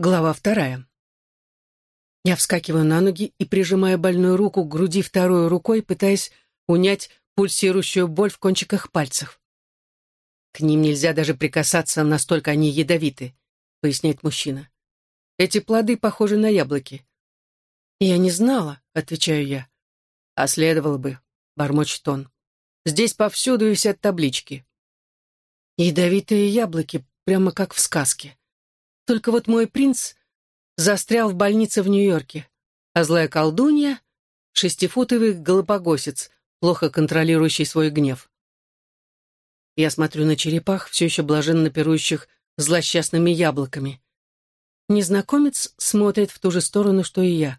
Глава вторая. Я вскакиваю на ноги и прижимаю больную руку к груди второй рукой, пытаясь унять пульсирующую боль в кончиках пальцев. «К ним нельзя даже прикасаться, настолько они ядовиты», — поясняет мужчина. «Эти плоды похожи на яблоки». «Я не знала», — отвечаю я. «А следовало бы», — бормочет он. «Здесь повсюду висят таблички». Ядовитые яблоки, прямо как в сказке. Только вот мой принц застрял в больнице в Нью-Йорке, а злая колдунья — шестифутовый голопогосец, плохо контролирующий свой гнев. Я смотрю на черепах, все еще блаженно пирующих злосчастными яблоками. Незнакомец смотрит в ту же сторону, что и я.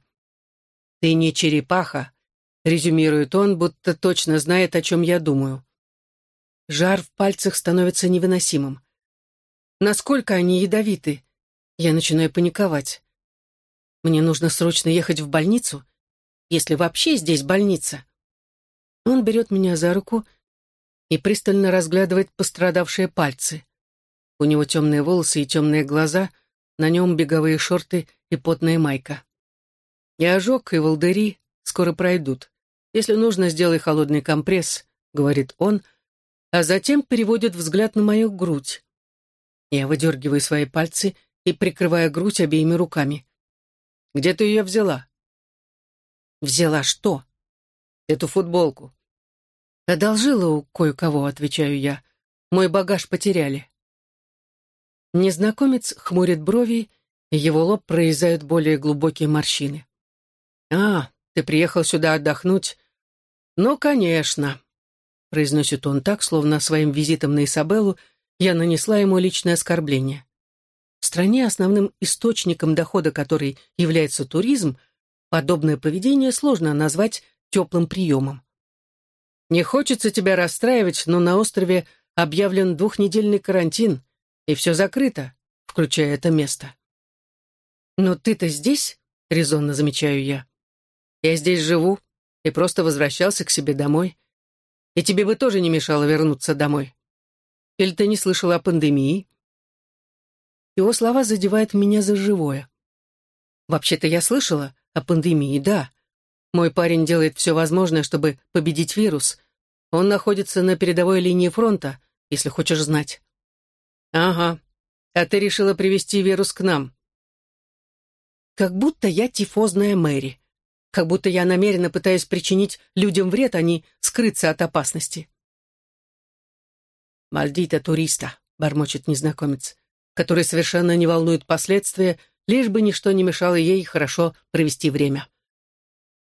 «Ты не черепаха», — резюмирует он, будто точно знает, о чем я думаю. Жар в пальцах становится невыносимым. Насколько они ядовиты? Я начинаю паниковать. Мне нужно срочно ехать в больницу, если вообще здесь больница. Он берет меня за руку и пристально разглядывает пострадавшие пальцы. У него темные волосы и темные глаза, на нем беговые шорты и потная майка. И ожог, и волдыри скоро пройдут. Если нужно, сделай холодный компресс, говорит он, а затем переводит взгляд на мою грудь. Я выдергиваю свои пальцы и прикрывая грудь обеими руками. «Где ты ее взяла?» «Взяла что?» «Эту футболку». «Одолжила у кое-кого», — отвечаю я. «Мой багаж потеряли». Незнакомец хмурит брови, и его лоб прорезают более глубокие морщины. «А, ты приехал сюда отдохнуть?» «Ну, конечно», — произносит он так, словно своим визитом на Исабеллу я нанесла ему личное оскорбление. В стране, основным источником дохода которой является туризм, подобное поведение сложно назвать теплым приемом. Не хочется тебя расстраивать, но на острове объявлен двухнедельный карантин, и все закрыто, включая это место. «Но ты-то здесь?» — резонно замечаю я. «Я здесь живу и просто возвращался к себе домой. И тебе бы тоже не мешало вернуться домой. Или ты не слышала о пандемии?» Его слова задевают меня за живое. Вообще-то я слышала о пандемии, да. Мой парень делает все возможное, чтобы победить вирус. Он находится на передовой линии фронта, если хочешь знать. Ага. А ты решила привести вирус к нам. Как будто я тифозная Мэри. Как будто я намеренно пытаюсь причинить людям вред, а не скрыться от опасности. «Мальдита туриста», — бормочет незнакомец который совершенно не волнует последствия, лишь бы ничто не мешало ей хорошо провести время.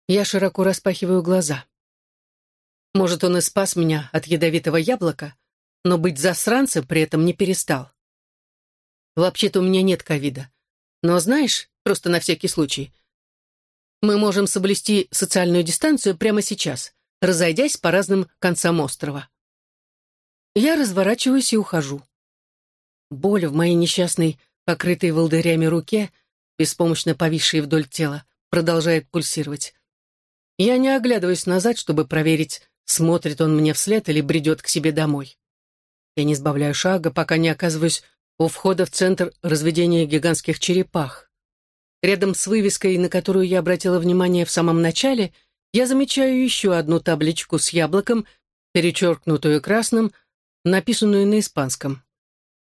Я широко распахиваю глаза. Может, он и спас меня от ядовитого яблока, но быть засранцем при этом не перестал. Вообще-то у меня нет ковида. Но знаешь, просто на всякий случай, мы можем соблюсти социальную дистанцию прямо сейчас, разойдясь по разным концам острова. Я разворачиваюсь и ухожу. Боль в моей несчастной, покрытой волдырями руке, беспомощно повисшей вдоль тела, продолжает пульсировать. Я не оглядываюсь назад, чтобы проверить, смотрит он мне вслед или бредет к себе домой. Я не сбавляю шага, пока не оказываюсь у входа в центр разведения гигантских черепах. Рядом с вывеской, на которую я обратила внимание в самом начале, я замечаю еще одну табличку с яблоком, перечеркнутую красным, написанную на испанском.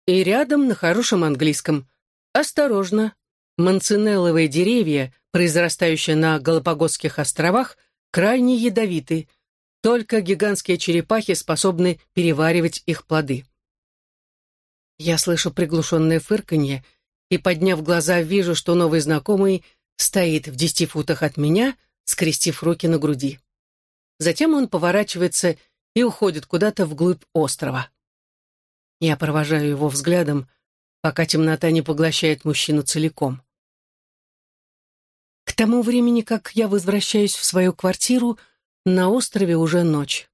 И рядом на хорошем английском. Осторожно. Манцинелловые деревья, произрастающие на Галапагосских островах, крайне ядовиты. Только гигантские черепахи способны переваривать их плоды. Я слышу приглушенное фырканье и, подняв глаза, вижу, что новый знакомый стоит в десяти футах от меня, скрестив руки на груди. Затем он поворачивается и уходит куда-то вглубь острова. Я провожаю его взглядом, пока темнота не поглощает мужчину целиком. К тому времени, как я возвращаюсь в свою квартиру, на острове уже ночь.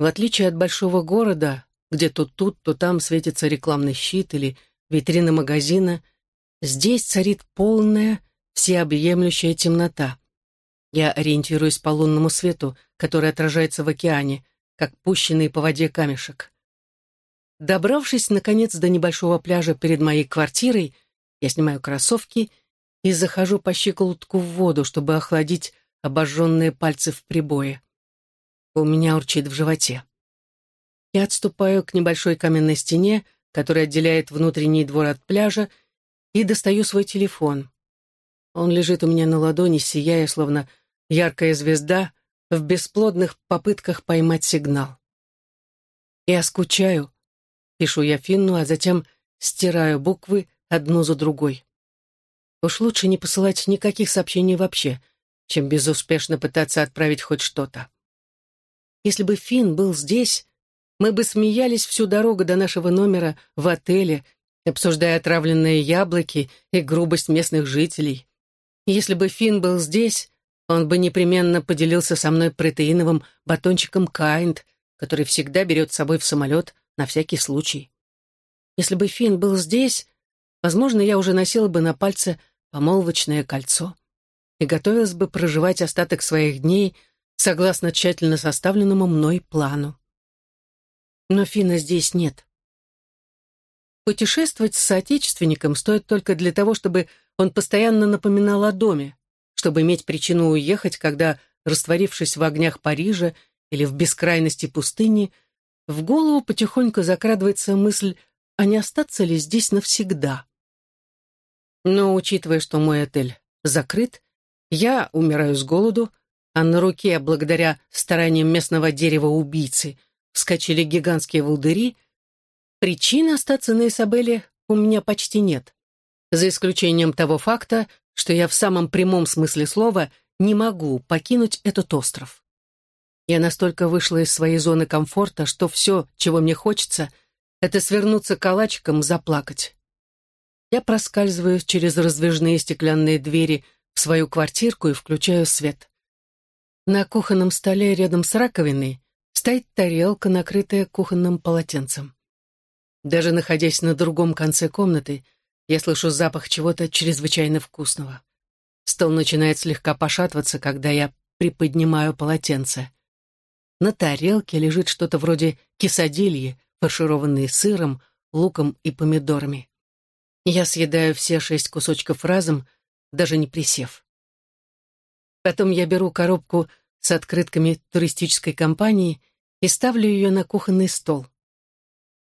В отличие от большого города, где то тут, то там светится рекламный щит или витрина магазина, здесь царит полная, всеобъемлющая темнота. Я ориентируюсь по лунному свету, который отражается в океане, как пущенный по воде камешек. Добравшись, наконец, до небольшого пляжа перед моей квартирой, Я снимаю кроссовки и захожу по щиколотку в воду, чтобы охладить обожженные пальцы в прибое. У меня урчит в животе. Я отступаю к небольшой каменной стене, которая отделяет внутренний двор от пляжа, и достаю свой телефон. Он лежит у меня на ладони, сияя, словно яркая звезда, в бесплодных попытках поймать сигнал. «Я скучаю», — пишу я Финну, а затем стираю буквы одну за другой. Уж лучше не посылать никаких сообщений вообще, чем безуспешно пытаться отправить хоть что-то. Если бы Финн был здесь, мы бы смеялись всю дорогу до нашего номера в отеле, обсуждая отравленные яблоки и грубость местных жителей. Если бы Финн был здесь, он бы непременно поделился со мной протеиновым батончиком Кайнд, который всегда берет с собой в самолет на всякий случай. Если бы Финн был здесь, возможно, я уже носила бы на пальце помолвочное кольцо и готовилась бы проживать остаток своих дней согласно тщательно составленному мной плану. Но Фина здесь нет. Путешествовать с соотечественником стоит только для того, чтобы он постоянно напоминал о доме, чтобы иметь причину уехать, когда, растворившись в огнях Парижа или в бескрайности пустыни, в голову потихоньку закрадывается мысль, а не остаться ли здесь навсегда. Но, учитывая, что мой отель закрыт, я умираю с голоду, а на руке, благодаря стараниям местного дерева-убийцы, вскочили гигантские волдыри, причин остаться на Исабеле у меня почти нет, за исключением того факта, что я в самом прямом смысле слова не могу покинуть этот остров. Я настолько вышла из своей зоны комфорта, что все, чего мне хочется, это свернуться калачиком, заплакать. Я проскальзываю через раздвижные стеклянные двери в свою квартирку и включаю свет. На кухонном столе рядом с раковиной стоит тарелка, накрытая кухонным полотенцем. Даже находясь на другом конце комнаты, я слышу запах чего-то чрезвычайно вкусного. Стол начинает слегка пошатываться, когда я приподнимаю полотенце. На тарелке лежит что-то вроде кисадильи, фаршированные сыром, луком и помидорами. Я съедаю все шесть кусочков разом, даже не присев. Потом я беру коробку с открытками туристической компании и ставлю ее на кухонный стол.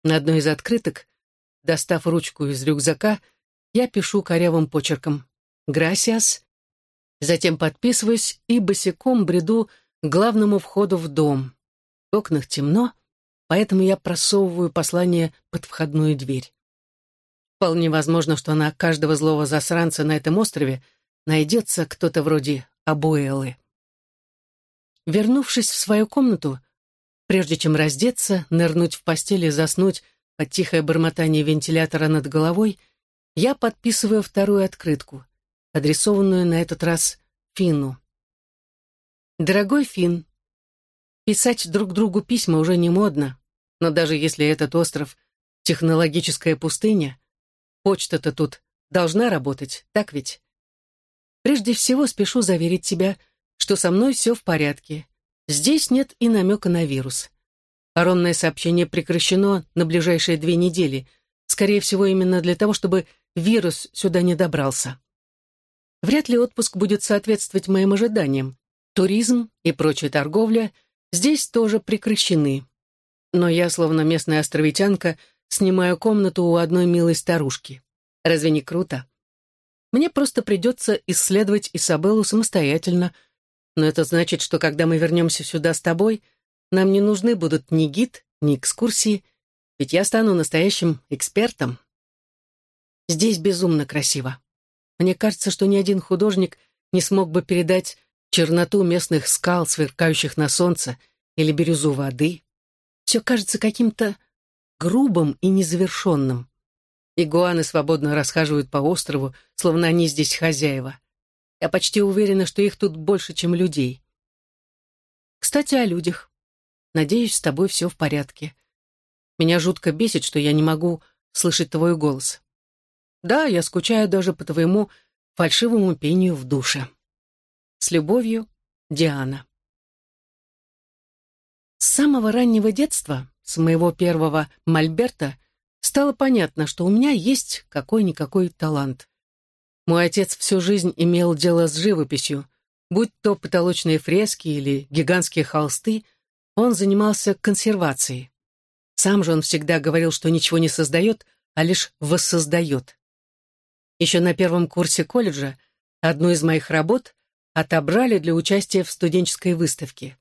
На одной из открыток, достав ручку из рюкзака, я пишу корявым почерком «Грасиас», затем подписываюсь и босиком бреду главному входу в дом. В окнах темно, поэтому я просовываю послание под входную дверь. Вполне возможно, что на каждого злого засранца на этом острове найдется кто-то вроде Абуэлы. Вернувшись в свою комнату, прежде чем раздеться, нырнуть в постель и заснуть под тихое бормотание вентилятора над головой, я подписываю вторую открытку, адресованную на этот раз Финну. «Дорогой Фин, писать друг другу письма уже не модно, но даже если этот остров — технологическая пустыня, почта-то тут должна работать, так ведь? Прежде всего спешу заверить тебя, что со мной все в порядке. Здесь нет и намека на вирус. Паромное сообщение прекращено на ближайшие две недели, скорее всего, именно для того, чтобы вирус сюда не добрался. Вряд ли отпуск будет соответствовать моим ожиданиям. Туризм и прочая торговля здесь тоже прекращены. Но я, словно местная островитянка, снимаю комнату у одной милой старушки. Разве не круто? Мне просто придется исследовать Изабеллу самостоятельно, но это значит, что когда мы вернемся сюда с тобой, нам не нужны будут ни гид, ни экскурсии, ведь я стану настоящим экспертом. Здесь безумно красиво. Мне кажется, что ни один художник не смог бы передать черноту местных скал, сверкающих на солнце, или бирюзу воды. Все кажется каким-то грубым и незавершенным. Игуаны свободно расхаживают по острову, словно они здесь хозяева. Я почти уверена, что их тут больше, чем людей. Кстати, о людях. Надеюсь, с тобой все в порядке. Меня жутко бесит, что я не могу слышать твой голос. Да, я скучаю даже по твоему фальшивому пению в душе. С любовью, Диана. С самого раннего детства, с моего первого мольберта, стало понятно, что у меня есть какой-никакой талант. Мой отец всю жизнь имел дело с живописью. Будь то потолочные фрески или гигантские холсты, он занимался консервацией. Сам же он всегда говорил, что ничего не создает, а лишь воссоздает. Еще на первом курсе колледжа одну из моих работ отобрали для участия в студенческой выставке.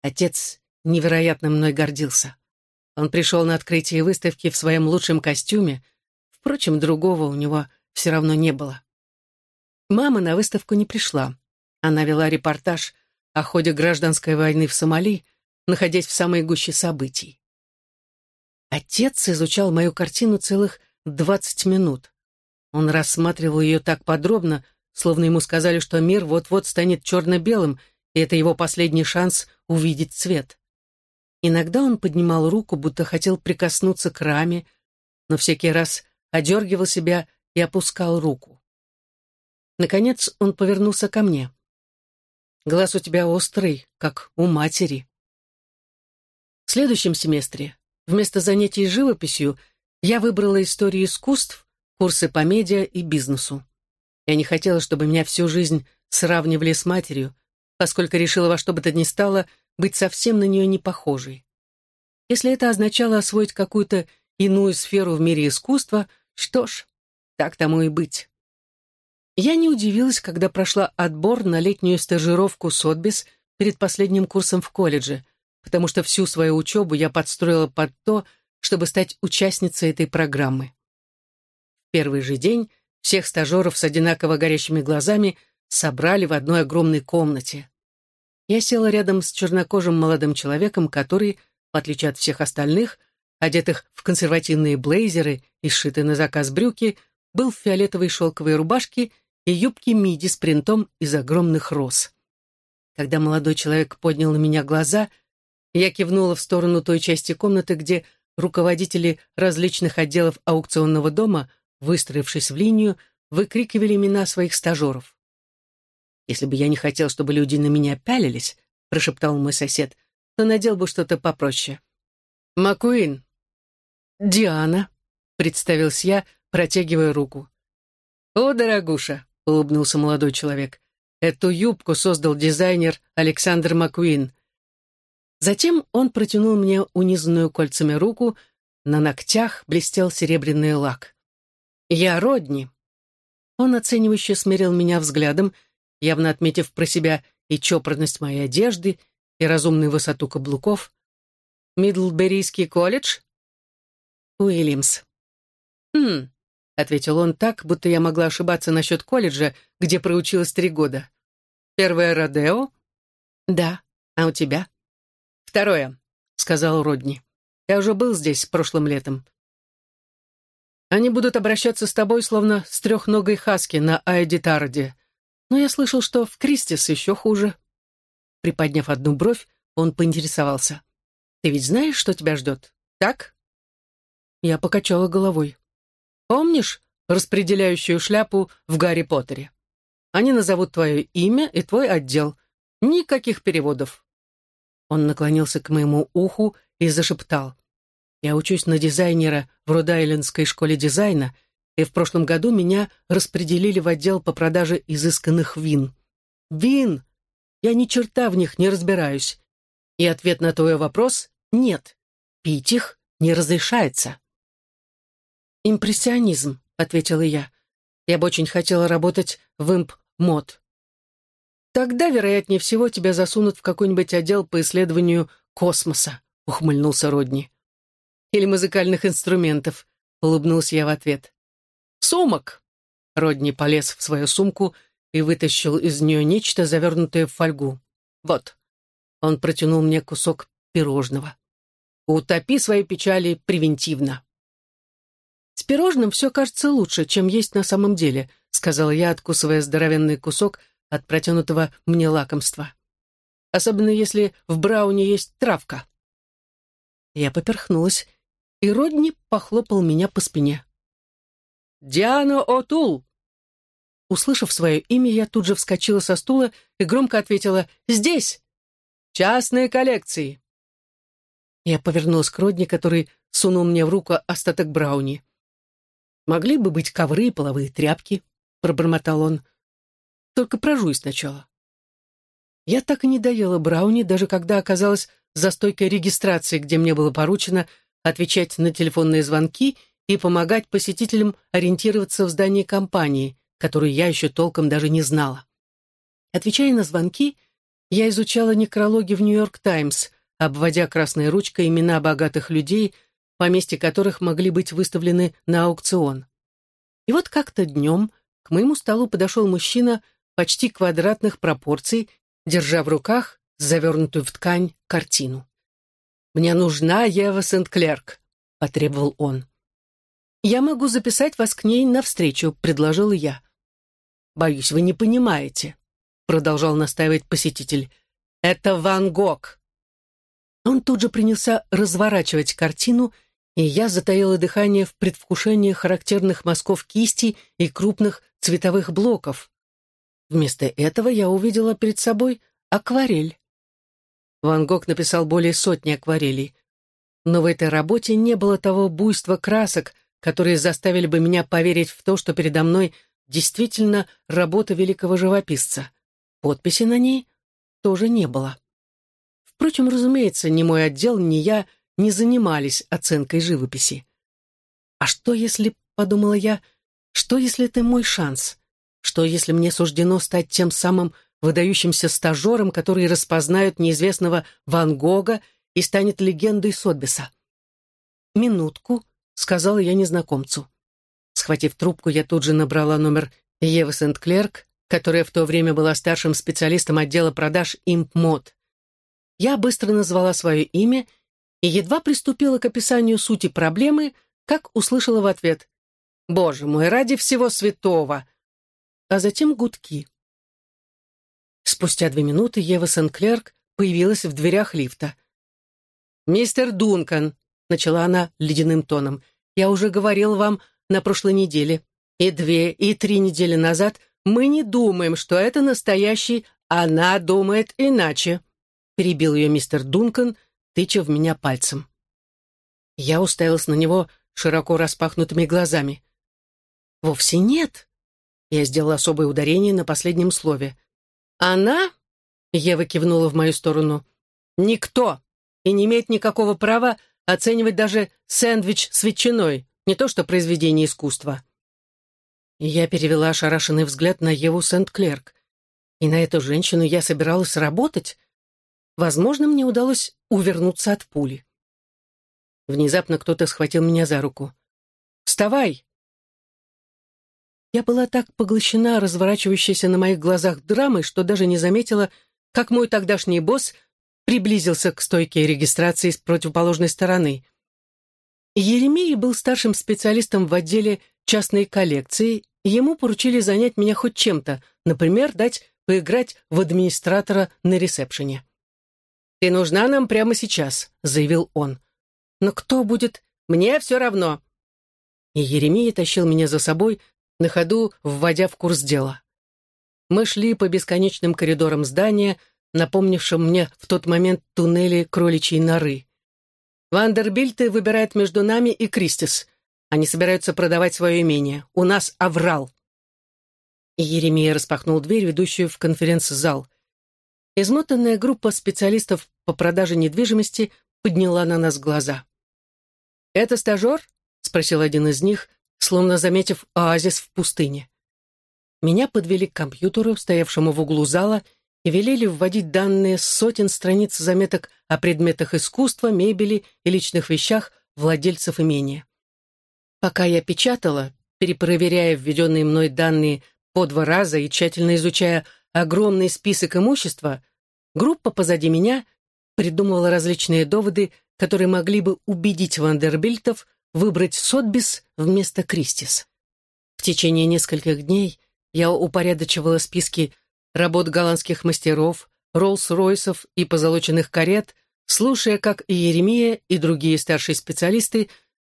Отец невероятно мной гордился. Он пришел на открытие выставки в своем лучшем костюме, впрочем, другого у него все равно не было. Мама на выставку не пришла. Она вела репортаж о ходе гражданской войны в Сомали, находясь в самой гуще событий. Отец изучал мою картину целых двадцать минут. Он рассматривал ее так подробно, словно ему сказали, что мир вот-вот станет черно-белым, и это его последний шанс увидеть цвет. Иногда он поднимал руку, будто хотел прикоснуться к раме, но всякий раз одергивал себя и опускал руку. Наконец он повернулся ко мне. «Глаз у тебя острый, как у матери». В следующем семестре вместо занятий живописью я выбрала историю искусств, курсы по медиа и бизнесу. Я не хотела, чтобы меня всю жизнь сравнивали с матерью, поскольку решила во что бы то ни стало быть совсем на нее не похожей. Если это означало освоить какую-то иную сферу в мире искусства, что ж, так тому и быть. Я не удивилась, когда прошла отбор на летнюю стажировку Сотбис перед последним курсом в колледже, потому что всю свою учебу я подстроила под то, чтобы стать участницей этой программы. В первый же день всех стажеров с одинаково горящими глазами собрали в одной огромной комнате. Я села рядом с чернокожим молодым человеком, который, в отличие от всех остальных, одетых в консервативные блейзеры и сшитые на заказ брюки, был в фиолетовой шелковой рубашке и юбки миди с принтом из огромных роз. Когда молодой человек поднял на меня глаза, я кивнула в сторону той части комнаты, где руководители различных отделов аукционного дома, выстроившись в линию, выкрикивали имена своих стажеров. «Если бы я не хотел, чтобы люди на меня пялились», — прошептал мой сосед, «то надел бы что-то попроще». «Макуин». «Диана», — представился я, протягивая руку. «О, дорогуша, — улыбнулся молодой человек. «Эту юбку создал дизайнер Александр Маккуин». Затем он протянул мне унизанную кольцами руку, на ногтях блестел серебряный лак. «Я Родни». Он оценивающе смирил меня взглядом, явно отметив про себя и чопорность моей одежды, и разумную высоту каблуков. «Мидлберийский колледж?» «Уильямс». «Хм, ответил он так, будто я могла ошибаться насчет колледжа, где проучилась три года. Первое Родео? Да. А у тебя? Второе, сказал Родни. Я уже был здесь прошлым летом. Они будут обращаться с тобой, словно с трехногой хаски на Айдитарде. Но я слышал, что в Кристис еще хуже. Приподняв одну бровь, он поинтересовался. «Ты ведь знаешь, что тебя ждет, так?» Я покачала головой. Помнишь распределяющую шляпу в Гарри Поттере? Они назовут твое имя и твой отдел. Никаких переводов. Он наклонился к моему уху и зашептал. Я учусь на дизайнера в Род-Айлендской школе дизайна, и в прошлом году меня распределили в отдел по продаже изысканных вин. Вин! Я ни черта в них не разбираюсь. И ответ на твой вопрос — нет. Пить их не разрешается. «Импрессионизм», — ответила я. «Я бы очень хотела работать в имп-мод». «Тогда, вероятнее всего, тебя засунут в какой-нибудь отдел по исследованию космоса», — ухмыльнулся Родни. «Или музыкальных инструментов», — улыбнулся я в ответ. «Сумок!» Родни полез в свою сумку и вытащил из нее нечто, завернутое в фольгу. «Вот». Он протянул мне кусок пирожного. «Утопи свои печали превентивно». «С пирожным все кажется лучше, чем есть на самом деле», сказала я, откусывая здоровенный кусок от протянутого мне лакомства. «Особенно если в брауне есть травка». Я поперхнулась, и Родни похлопал меня по спине. «Диана О'Тул!» Услышав свое имя, я тут же вскочила со стула и громко ответила «Здесь! Частные коллекции!» Я повернулась к Родни, который сунул мне в руку остаток брауни. «Могли бы быть ковры и половые тряпки», — пробормотал он. «Только прожуй сначала». Я так и не доела брауни, даже когда оказалась за стойкой регистрации, где мне было поручено отвечать на телефонные звонки и помогать посетителям ориентироваться в здании компании, которую я еще толком даже не знала. Отвечая на звонки, я изучала некрологи в «Нью-Йорк Таймс», обводя красной ручкой имена богатых людей, поместья которых могли быть выставлены на аукцион. И вот как-то днем к моему столу подошел мужчина почти квадратных пропорций, держа в руках завернутую в ткань картину. «Мне нужна Ева Сент-Клерк», — потребовал он. «Я могу записать вас к ней навстречу», — предложил я. «Боюсь, вы не понимаете», — продолжал настаивать посетитель. «Это Ван Гог». Он тут же принялся разворачивать картину, и я затаила дыхание в предвкушении характерных мазков кисти и крупных цветовых блоков. Вместо этого я увидела перед собой акварель. Ван Гог написал более сотни акварелей, но в этой работе не было того буйства красок, которые заставили бы меня поверить в то, что передо мной действительно работа великого живописца. Подписи на ней тоже не было. Впрочем, разумеется, ни мой отдел, ни я не занимались оценкой живописи. «А что если, — подумала я, — что если это мой шанс? Что если мне суждено стать тем самым выдающимся стажером, который распознает неизвестного Ван Гога и станет легендой Сотбиса?» «Минутку», — сказала я незнакомцу. Схватив трубку, я тут же набрала номер Евы Сент-Клерк, которая в то время была старшим специалистом отдела продаж «Импмод». Я быстро назвала свое имя и едва приступила к описанию сути проблемы, как услышала в ответ «Боже мой, ради всего святого!» А затем гудки. Спустя две минуты Ева Сен-Клерк появилась в дверях лифта. «Мистер Дункан», — начала она ледяным тоном, «я уже говорил вам на прошлой неделе, и две, и три недели назад мы не думаем, что это настоящий, она думает иначе» перебил ее мистер Дункан, тыча в меня пальцем. Я уставилась на него широко распахнутыми глазами. «Вовсе нет!» Я сделала особое ударение на последнем слове. «Она?» — Ева кивнула в мою сторону. «Никто! И не имеет никакого права оценивать даже сэндвич с ветчиной, не то что произведение искусства». Я перевела ошарашенный взгляд на Еву Сент-Клерк. И на эту женщину я собиралась работать? Возможно, мне удалось увернуться от пули. Внезапно кто-то схватил меня за руку. «Вставай!» Я была так поглощена разворачивающейся на моих глазах драмой, что даже не заметила, как мой тогдашний босс приблизился к стойке регистрации с противоположной стороны. Еремей был старшим специалистом в отделе частной коллекции, и ему поручили занять меня хоть чем-то, например, дать поиграть в администратора на ресепшене. «Ты нужна нам прямо сейчас», — заявил он. «Но кто будет? Мне все равно». И Еремия тащил меня за собой, на ходу вводя в курс дела. Мы шли по бесконечным коридорам здания, напомнившим мне в тот момент туннели кроличьей норы. Вандербильты выбирают между нами и Кристис. Они собираются продавать свое имение. У нас аврал. И Еремия распахнул дверь, ведущую в конференц-зал — Измотанная группа специалистов по продаже недвижимости подняла на нас глаза. «Это стажер?» — спросил один из них, словно заметив оазис в пустыне. Меня подвели к компьютеру, стоявшему в углу зала, и велели вводить данные с сотен страниц заметок о предметах искусства, мебели и личных вещах владельцев имения. Пока я печатала, перепроверяя введенные мной данные по два раза и тщательно изучая огромный список имущества, группа позади меня придумывала различные доводы, которые могли бы убедить Вандербильтов выбрать Сотбис вместо Кристис. В течение нескольких дней я упорядочивала списки работ голландских мастеров, Роллс-Ройсов и позолоченных карет, слушая, как и Еремия, и другие старшие специалисты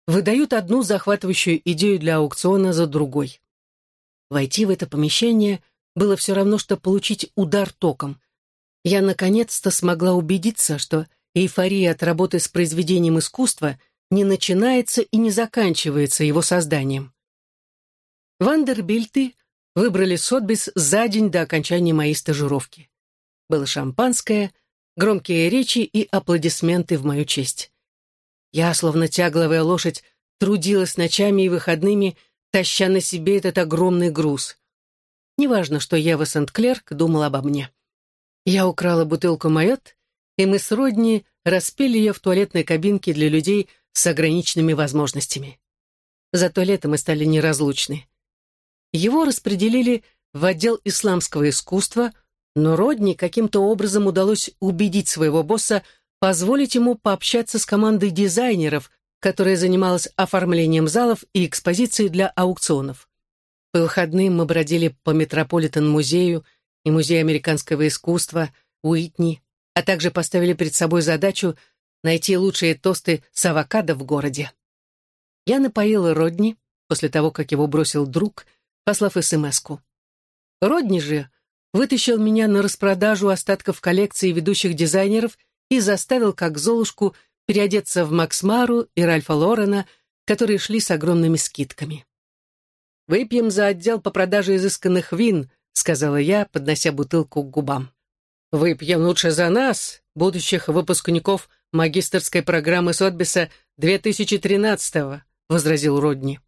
выдают одну захватывающую идею для аукциона за другой. Войти в это помещение было все равно, что получить удар током. Я наконец-то смогла убедиться, что эйфория от работы с произведением искусства не начинается и не заканчивается его созданием. Вандербильты выбрали Сотбис за день до окончания моей стажировки. Было шампанское, громкие речи и аплодисменты в мою честь. Я, словно тягловая лошадь, трудилась ночами и выходными, таща на себе этот огромный груз. Неважно, что Ева Сент-Клерк думала обо мне. Я украла бутылку майот, и мы с Родни распили ее в туалетной кабинке для людей с ограниченными возможностями. За туалетом мы стали неразлучны. Его распределили в отдел исламского искусства, но Родни каким-то образом удалось убедить своего босса позволить ему пообщаться с командой дизайнеров, которая занималась оформлением залов и экспозицией для аукционов. По выходным мы бродили по Метрополитен-музею и Музею американского искусства, Уитни, а также поставили перед собой задачу найти лучшие тосты с авокадо в городе. Я напоила Родни после того, как его бросил друг, послав СМС-ку. Родни же вытащил меня на распродажу остатков коллекции ведущих дизайнеров и заставил, как Золушку, переодеться в Максмару и Ральфа Лорена, которые шли с огромными скидками. «Выпьем за отдел по продаже изысканных вин», — сказала я, поднося бутылку к губам. «Выпьем лучше за нас, будущих выпускников магистрской программы Сотбиса 2013-го», — возразил Родни.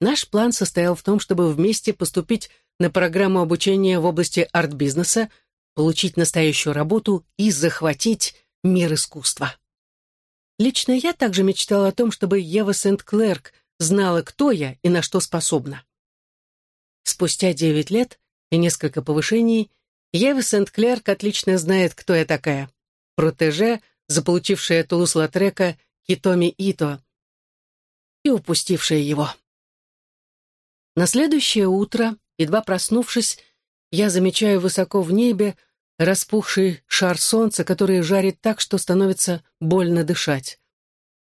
Наш план состоял в том, чтобы вместе поступить на программу обучения в области арт-бизнеса, получить настоящую работу и захватить мир искусства. Лично я также мечтала о том, чтобы Ева Сент-Клерк знала, кто я и на что способна. Спустя девять лет и несколько повышений Ева Сент-Клерк отлично знает, кто я такая. Протеже, заполучившая Тулус-Латрека Китоми Ито и упустившая его. На следующее утро, едва проснувшись, я замечаю высоко в небе распухший шар солнца, который жарит так, что становится больно дышать.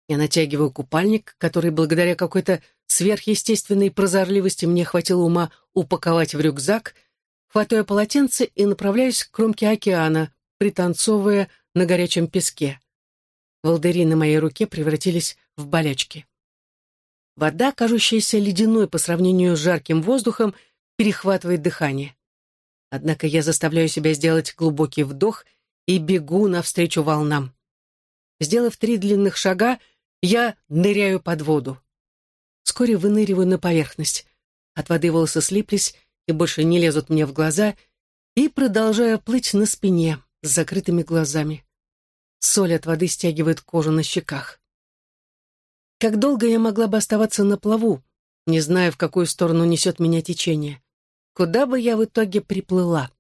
Я натягиваю купальник, который благодаря какой-то сверхъестественной прозорливости мне хватило ума упаковать в рюкзак, хватаю полотенце и направляюсь к кромке океана, пританцовывая на горячем песке. Волдыри на моей руке превратились в болячки. Вода, кажущаяся ледяной по сравнению с жарким воздухом, перехватывает дыхание. Однако я заставляю себя сделать глубокий вдох и бегу навстречу волнам. Сделав три длинных шага, я ныряю под воду. Вскоре выныриваю на поверхность. От воды волосы слиплись и больше не лезут мне в глаза, и продолжаю плыть на спине с закрытыми глазами. Соль от воды стягивает кожу на щеках. Как долго я могла бы оставаться на плаву, не зная, в какую сторону несет меня течение? Куда бы я в итоге приплыла?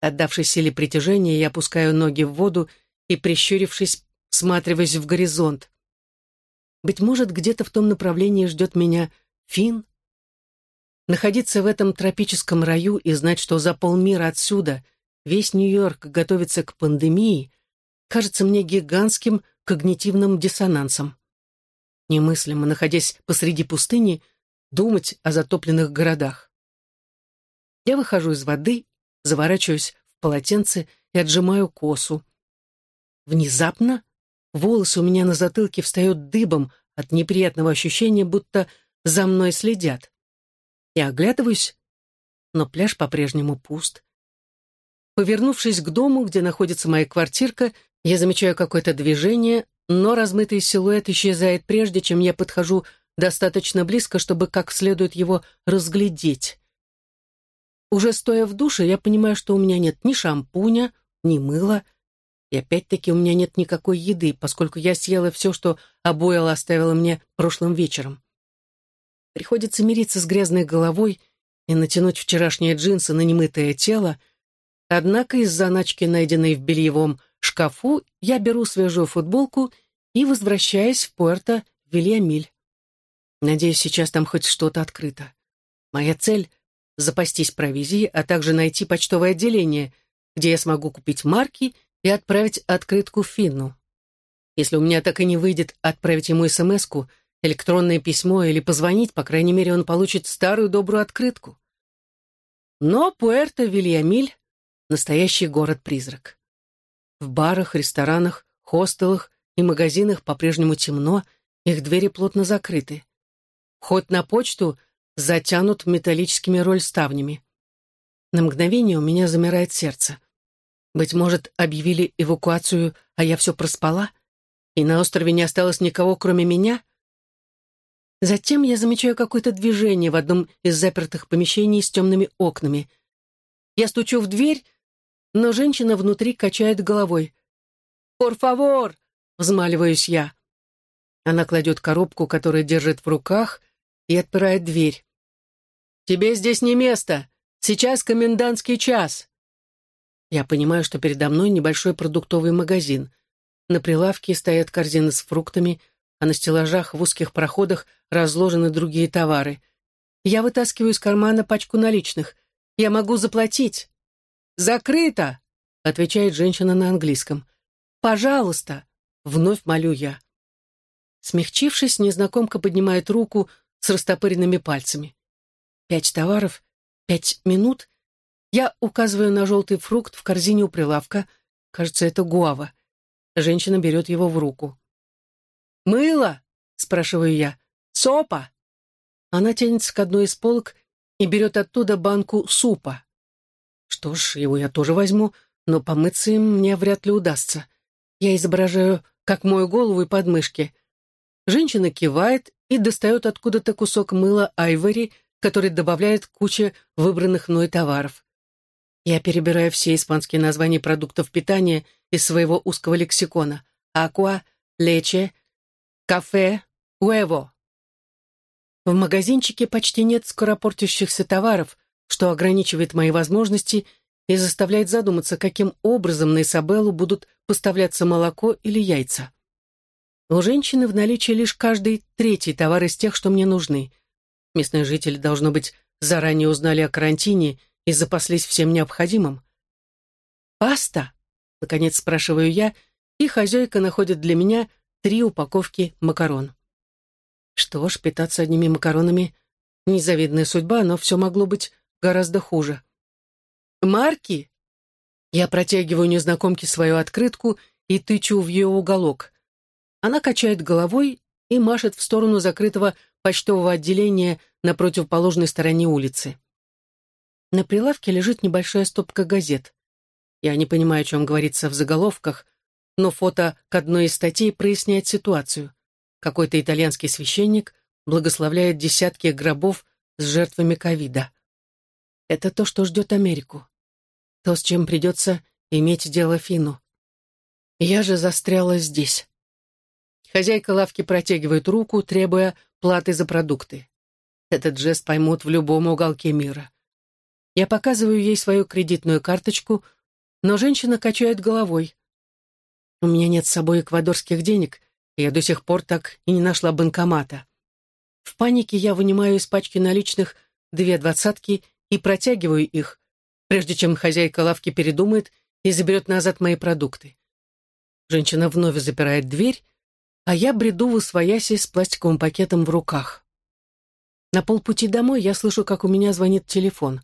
Отдавшись силе притяжения, я опускаю ноги в воду и, прищурившись, всматриваясь в горизонт. Быть может, где-то в том направлении ждет меня Фин. Находиться в этом тропическом раю и знать, что за полмира отсюда весь Нью-Йорк готовится к пандемии, кажется мне гигантским когнитивным диссонансом. Немыслимо, находясь посреди пустыни, думать о затопленных городах. Я выхожу из воды, заворачиваюсь в полотенце и отжимаю косу. Внезапно волосы у меня на затылке встают дыбом от неприятного ощущения, будто за мной следят. Я оглядываюсь, но пляж по-прежнему пуст. Повернувшись к дому, где находится моя квартирка, я замечаю какое-то движение, но размытый силуэт исчезает прежде, чем я подхожу достаточно близко, чтобы как следует его разглядеть. Уже стоя в душе, я понимаю, что у меня нет ни шампуня, ни мыла, и опять-таки у меня нет никакой еды, поскольку я съела все, что Обояла оставила мне прошлым вечером. Приходится мириться с грязной головой и натянуть вчерашние джинсы на немытое тело, однако из заначки, найденной в бельевом шкафу, я беру свежую футболку и возвращаюсь в Пуэрто Вильямиль. Надеюсь, сейчас там хоть что-то открыто. Моя цель запастись провизией, а также найти почтовое отделение, где я смогу купить марки и отправить открытку Финну. Если у меня так и не выйдет отправить ему смс электронное письмо или позвонить, по крайней мере, он получит старую добрую открытку. Но Пуэрто-Вильямиль — настоящий город-призрак. В барах, ресторанах, хостелах и магазинах по-прежнему темно, их двери плотно закрыты. Вход на почту затянут металлическими рольставнями. На мгновение у меня замирает сердце. Быть может, объявили эвакуацию, а я все проспала? И на острове не осталось никого, кроме меня? Затем я замечаю какое-то движение в одном из запертых помещений с темными окнами. Я стучу в дверь, но женщина внутри качает головой. «Пор фавор!» — взмаливаюсь я. Она кладет коробку, которую держит в руках, и отпирает дверь. «Тебе здесь не место! Сейчас комендантский час!» Я понимаю, что передо мной небольшой продуктовый магазин. На прилавке стоят корзины с фруктами, а на стеллажах в узких проходах разложены другие товары. Я вытаскиваю из кармана пачку наличных. Я могу заплатить. «Закрыто!» — отвечает женщина на английском. «Пожалуйста!» — вновь молю я. Смягчившись, незнакомка поднимает руку с растопыренными пальцами. Пять товаров, пять минут. Я указываю на желтый фрукт в корзине у прилавка. Кажется, это гуава. Женщина берет его в руку. «Мыло?» — спрашиваю я. «Сопа?» Она тянется к одной из полок и берет оттуда банку супа. Что ж, его я тоже возьму, но помыться им мне вряд ли удастся. Я изображаю, как мою голову и подмышки. Женщина кивает и достает откуда-то кусок мыла айвори, который добавляет куча выбранных мной товаров. Я перебираю все испанские названия продуктов питания из своего узкого лексикона. Аква, лече, кафе, уэво. В магазинчике почти нет скоропортящихся товаров, что ограничивает мои возможности и заставляет задуматься, каким образом на Исабеллу будут поставляться молоко или яйца. У женщины в наличии лишь каждый третий товар из тех, что мне нужны. Местные жители, должно быть, заранее узнали о карантине и запаслись всем необходимым. «Паста?» — наконец спрашиваю я, и хозяйка находит для меня три упаковки макарон. Что ж, питаться одними макаронами — незавидная судьба, но все могло быть гораздо хуже. «Марки?» Я протягиваю незнакомке свою открытку и тычу в ее уголок. Она качает головой и машет в сторону закрытого почтового отделения на противоположной стороне улицы. На прилавке лежит небольшая стопка газет. Я не понимаю, о чем говорится в заголовках, но фото к одной из статей проясняет ситуацию. Какой-то итальянский священник благословляет десятки гробов с жертвами ковида. Это то, что ждет Америку. То, с чем придется иметь дело Фину. Я же застряла здесь. Хозяйка лавки протягивает руку, требуя платы за продукты. Этот жест поймут в любом уголке мира. Я показываю ей свою кредитную карточку, но женщина качает головой. У меня нет с собой эквадорских денег, и я до сих пор так и не нашла банкомата. В панике я вынимаю из пачки наличных две двадцатки и протягиваю их, прежде чем хозяйка лавки передумает и заберет назад мои продукты. Женщина вновь запирает дверь, а я бреду в усвояси с пластиковым пакетом в руках. На полпути домой я слышу, как у меня звонит телефон.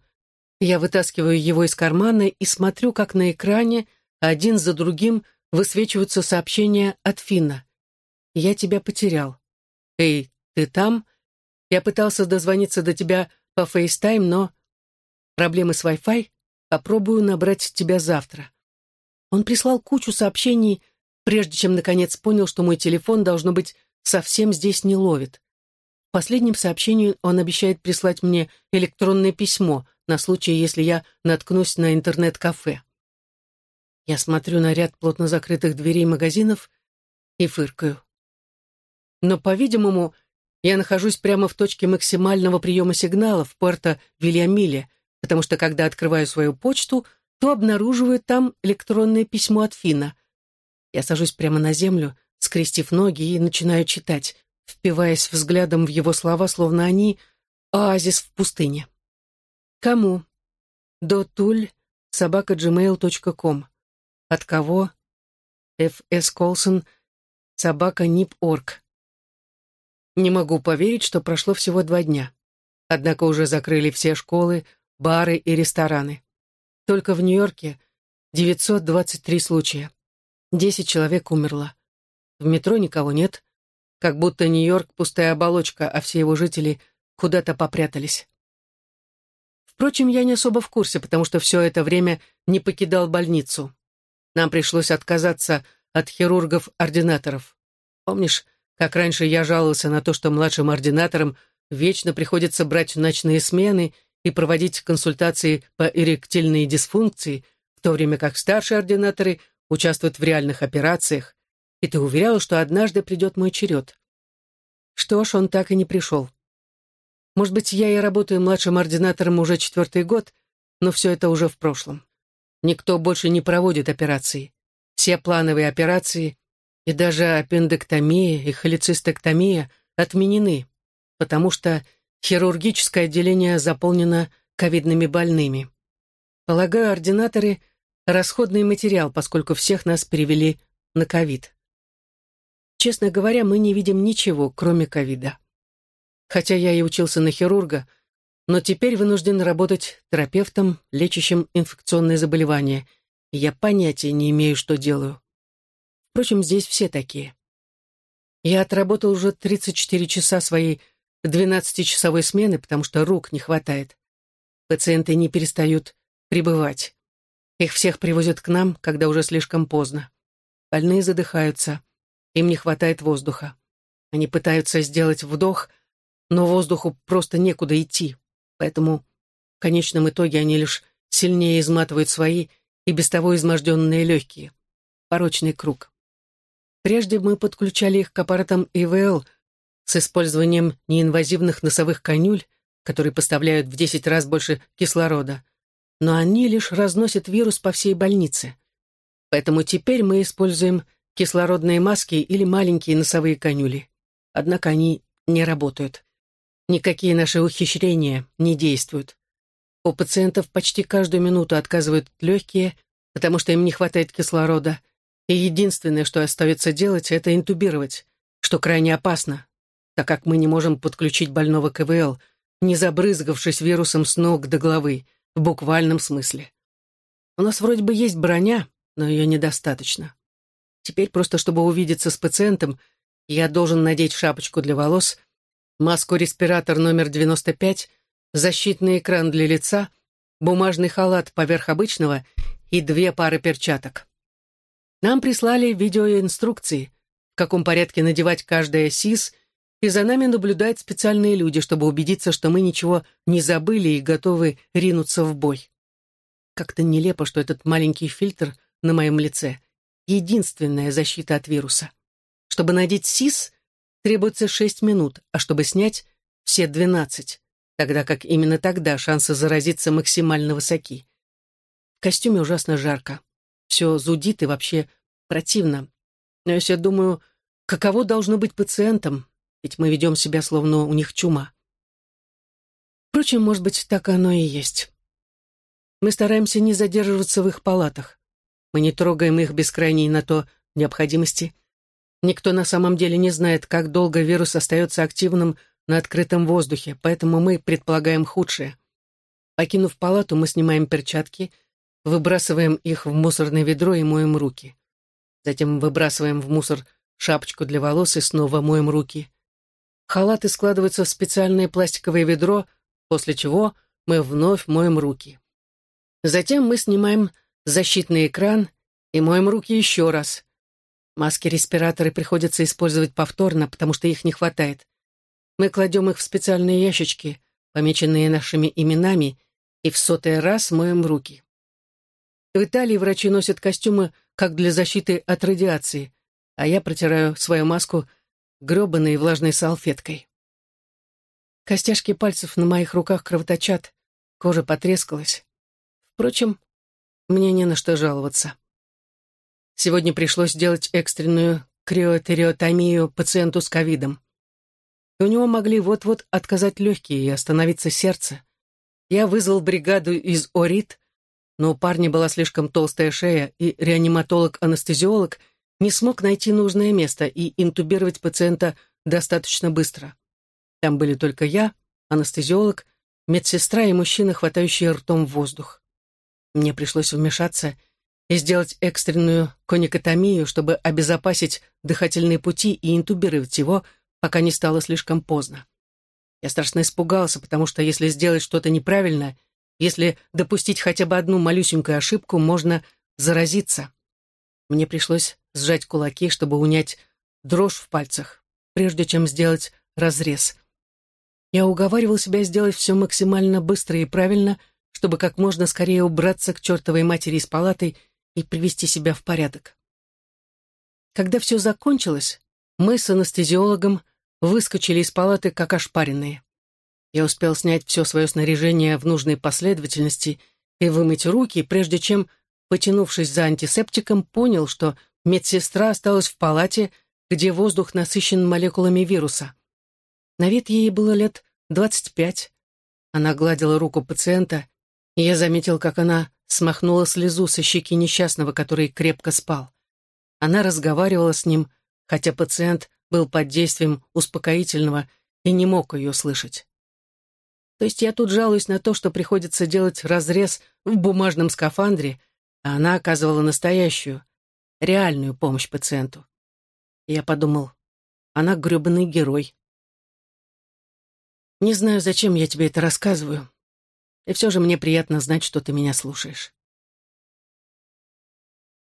Я вытаскиваю его из кармана и смотрю, как на экране один за другим высвечиваются сообщения от Финна. «Я тебя потерял». «Эй, ты там?» «Я пытался дозвониться до тебя по FaceTime, но...» «Проблемы с Wi-Fi? Попробую набрать тебя завтра». Он прислал кучу сообщений, прежде чем наконец понял, что мой телефон, должно быть, совсем здесь не ловит. В последнем сообщении он обещает прислать мне электронное письмо на случай, если я наткнусь на интернет-кафе. Я смотрю на ряд плотно закрытых дверей магазинов и фыркаю. Но, по-видимому, я нахожусь прямо в точке максимального приема сигналов в Пуэрто-Вильямиле, потому что, когда открываю свою почту, то обнаруживаю там электронное письмо от Фина. Я сажусь прямо на землю, скрестив ноги, и начинаю читать, впиваясь взглядом в его слова, словно они — оазис в пустыне. Кому? Дотуль собака gmail.com. От кого? Ф.С. Колсон, собака нип.орг. Не могу поверить, что прошло всего два дня. Однако уже закрыли все школы, бары и рестораны. Только в Нью-Йорке 923 случая. 10 человек умерло. В метро никого нет. Как будто Нью-Йорк — пустая оболочка, а все его жители куда-то попрятались. Впрочем, я не особо в курсе, потому что все это время не покидал больницу. Нам пришлось отказаться от хирургов-ординаторов. Помнишь, как раньше я жаловался на то, что младшим ординаторам вечно приходится брать ночные смены и проводить консультации по эректильной дисфункции, в то время как старшие ординаторы участвуют в реальных операциях, и ты уверял, что однажды придет мой черед. Что ж, он так и не пришел. Может быть, я и работаю младшим ординатором уже четвертый год, но все это уже в прошлом. Никто больше не проводит операции. Все плановые операции и даже аппендэктомия и холецистэктомия отменены, потому что хирургическое отделение заполнено ковидными больными. Полагаю, ординаторы — расходный материал, поскольку всех нас перевели на ковид. Честно говоря, мы не видим ничего, кроме ковида. Хотя я и учился на хирурга, но теперь вынужден работать терапевтом, лечащим инфекционные заболевания, и я понятия не имею, что делаю. Впрочем, здесь все такие. Я отработал уже 34 часа своей 12-часовой смены, потому что рук не хватает. Пациенты не перестают прибывать. Их всех привозят к нам, когда уже слишком поздно. Больные задыхаются. Им не хватает воздуха. Они пытаются сделать вдох, но воздуху просто некуда идти. Поэтому в конечном итоге они лишь сильнее изматывают свои и без того изможденные легкие. Порочный круг. Прежде мы подключали их к аппаратам ИВЛ с использованием неинвазивных носовых конюль, которые поставляют в 10 раз больше кислорода. Но они лишь разносят вирус по всей больнице. Поэтому теперь мы используем кислородные маски или маленькие носовые конюли. Однако они не работают. Никакие наши ухищрения не действуют. У пациентов почти каждую минуту отказывают легкие, потому что им не хватает кислорода, и единственное, что остается делать, это интубировать, что крайне опасно, так как мы не можем подключить больного КВЛ, не забрызгавшись вирусом с ног до головы, в буквальном смысле. У нас вроде бы есть броня, но ее недостаточно. Теперь просто, чтобы увидеться с пациентом, я должен надеть шапочку для волос, маску-респиратор номер 95, защитный экран для лица, бумажный халат поверх обычного и две пары перчаток. Нам прислали видеоинструкции, в каком порядке надевать каждая СИС, и за нами наблюдают специальные люди, чтобы убедиться, что мы ничего не забыли и готовы ринуться в бой. Как-то нелепо, что этот маленький фильтр на моем лице — единственная защита от вируса. Чтобы надеть СИС, требуется 6 минут, а чтобы снять — все 12, тогда как именно тогда шансы заразиться максимально высоки. В костюме ужасно жарко. Все зудит и вообще противно. Но я думаю, каково должно быть пациентам, ведь мы ведем себя, словно у них чума. Впрочем, может быть, так оно и есть. Мы стараемся не задерживаться в их палатах. Мы не трогаем их без крайней на то необходимости. Никто на самом деле не знает, как долго вирус остается активным на открытом воздухе, поэтому мы предполагаем худшее. Покинув палату, мы снимаем перчатки, выбрасываем их в мусорное ведро и моем руки. Затем выбрасываем в мусор шапочку для волос и снова моем руки. Халаты складываются в специальное пластиковое ведро, после чего мы вновь моем руки. Затем мы снимаем защитный экран и моем руки еще раз. Маски-респираторы приходится использовать повторно, потому что их не хватает. Мы кладем их в специальные ящички, помеченные нашими именами, и в сотый раз моем руки. В Италии врачи носят костюмы как для защиты от радиации, а я протираю свою маску гребаной влажной салфеткой. Костяшки пальцев на моих руках кровоточат, кожа потрескалась. Впрочем, мне не на что жаловаться. Сегодня пришлось сделать экстренную криотериотомию пациенту с ковидом. у него могли вот-вот отказать легкие и остановиться сердце. Я вызвал бригаду из ОРИТ, но у парня была слишком толстая шея, и реаниматолог-анестезиолог не смог найти нужное место и интубировать пациента достаточно быстро. Там были только я, анестезиолог, медсестра и мужчина, хватающий ртом воздух. Мне пришлось вмешаться и сделать экстренную коникотомию, чтобы обезопасить дыхательные пути и интубировать его, пока не стало слишком поздно. Я страшно испугался, потому что если сделать что-то неправильно, если допустить хотя бы одну малюсенькую ошибку, можно заразиться. Мне пришлось сжать кулаки, чтобы унять дрожь в пальцах, прежде чем сделать разрез. Я уговаривал себя сделать все максимально быстро и правильно, чтобы как можно скорее убраться к чертовой матери из палаты и привести себя в порядок. Когда все закончилось, мы с анестезиологом выскочили из палаты как ошпаренные. Я успел снять все свое снаряжение в нужной последовательности и вымыть руки, прежде чем, потянувшись за антисептиком, понял, что медсестра осталась в палате, где воздух насыщен молекулами вируса. На вид ей было лет двадцать пять. Она гладила руку пациента, и я заметил, как она смахнула слезу со щеки несчастного, который крепко спал. Она разговаривала с ним, хотя пациент был под действием успокоительного и не мог ее слышать. То есть я тут жалуюсь на то, что приходится делать разрез в бумажном скафандре, а она оказывала настоящую, реальную помощь пациенту. Я подумал, она гребаный герой. Не знаю, зачем я тебе это рассказываю, и все же мне приятно знать, что ты меня слушаешь.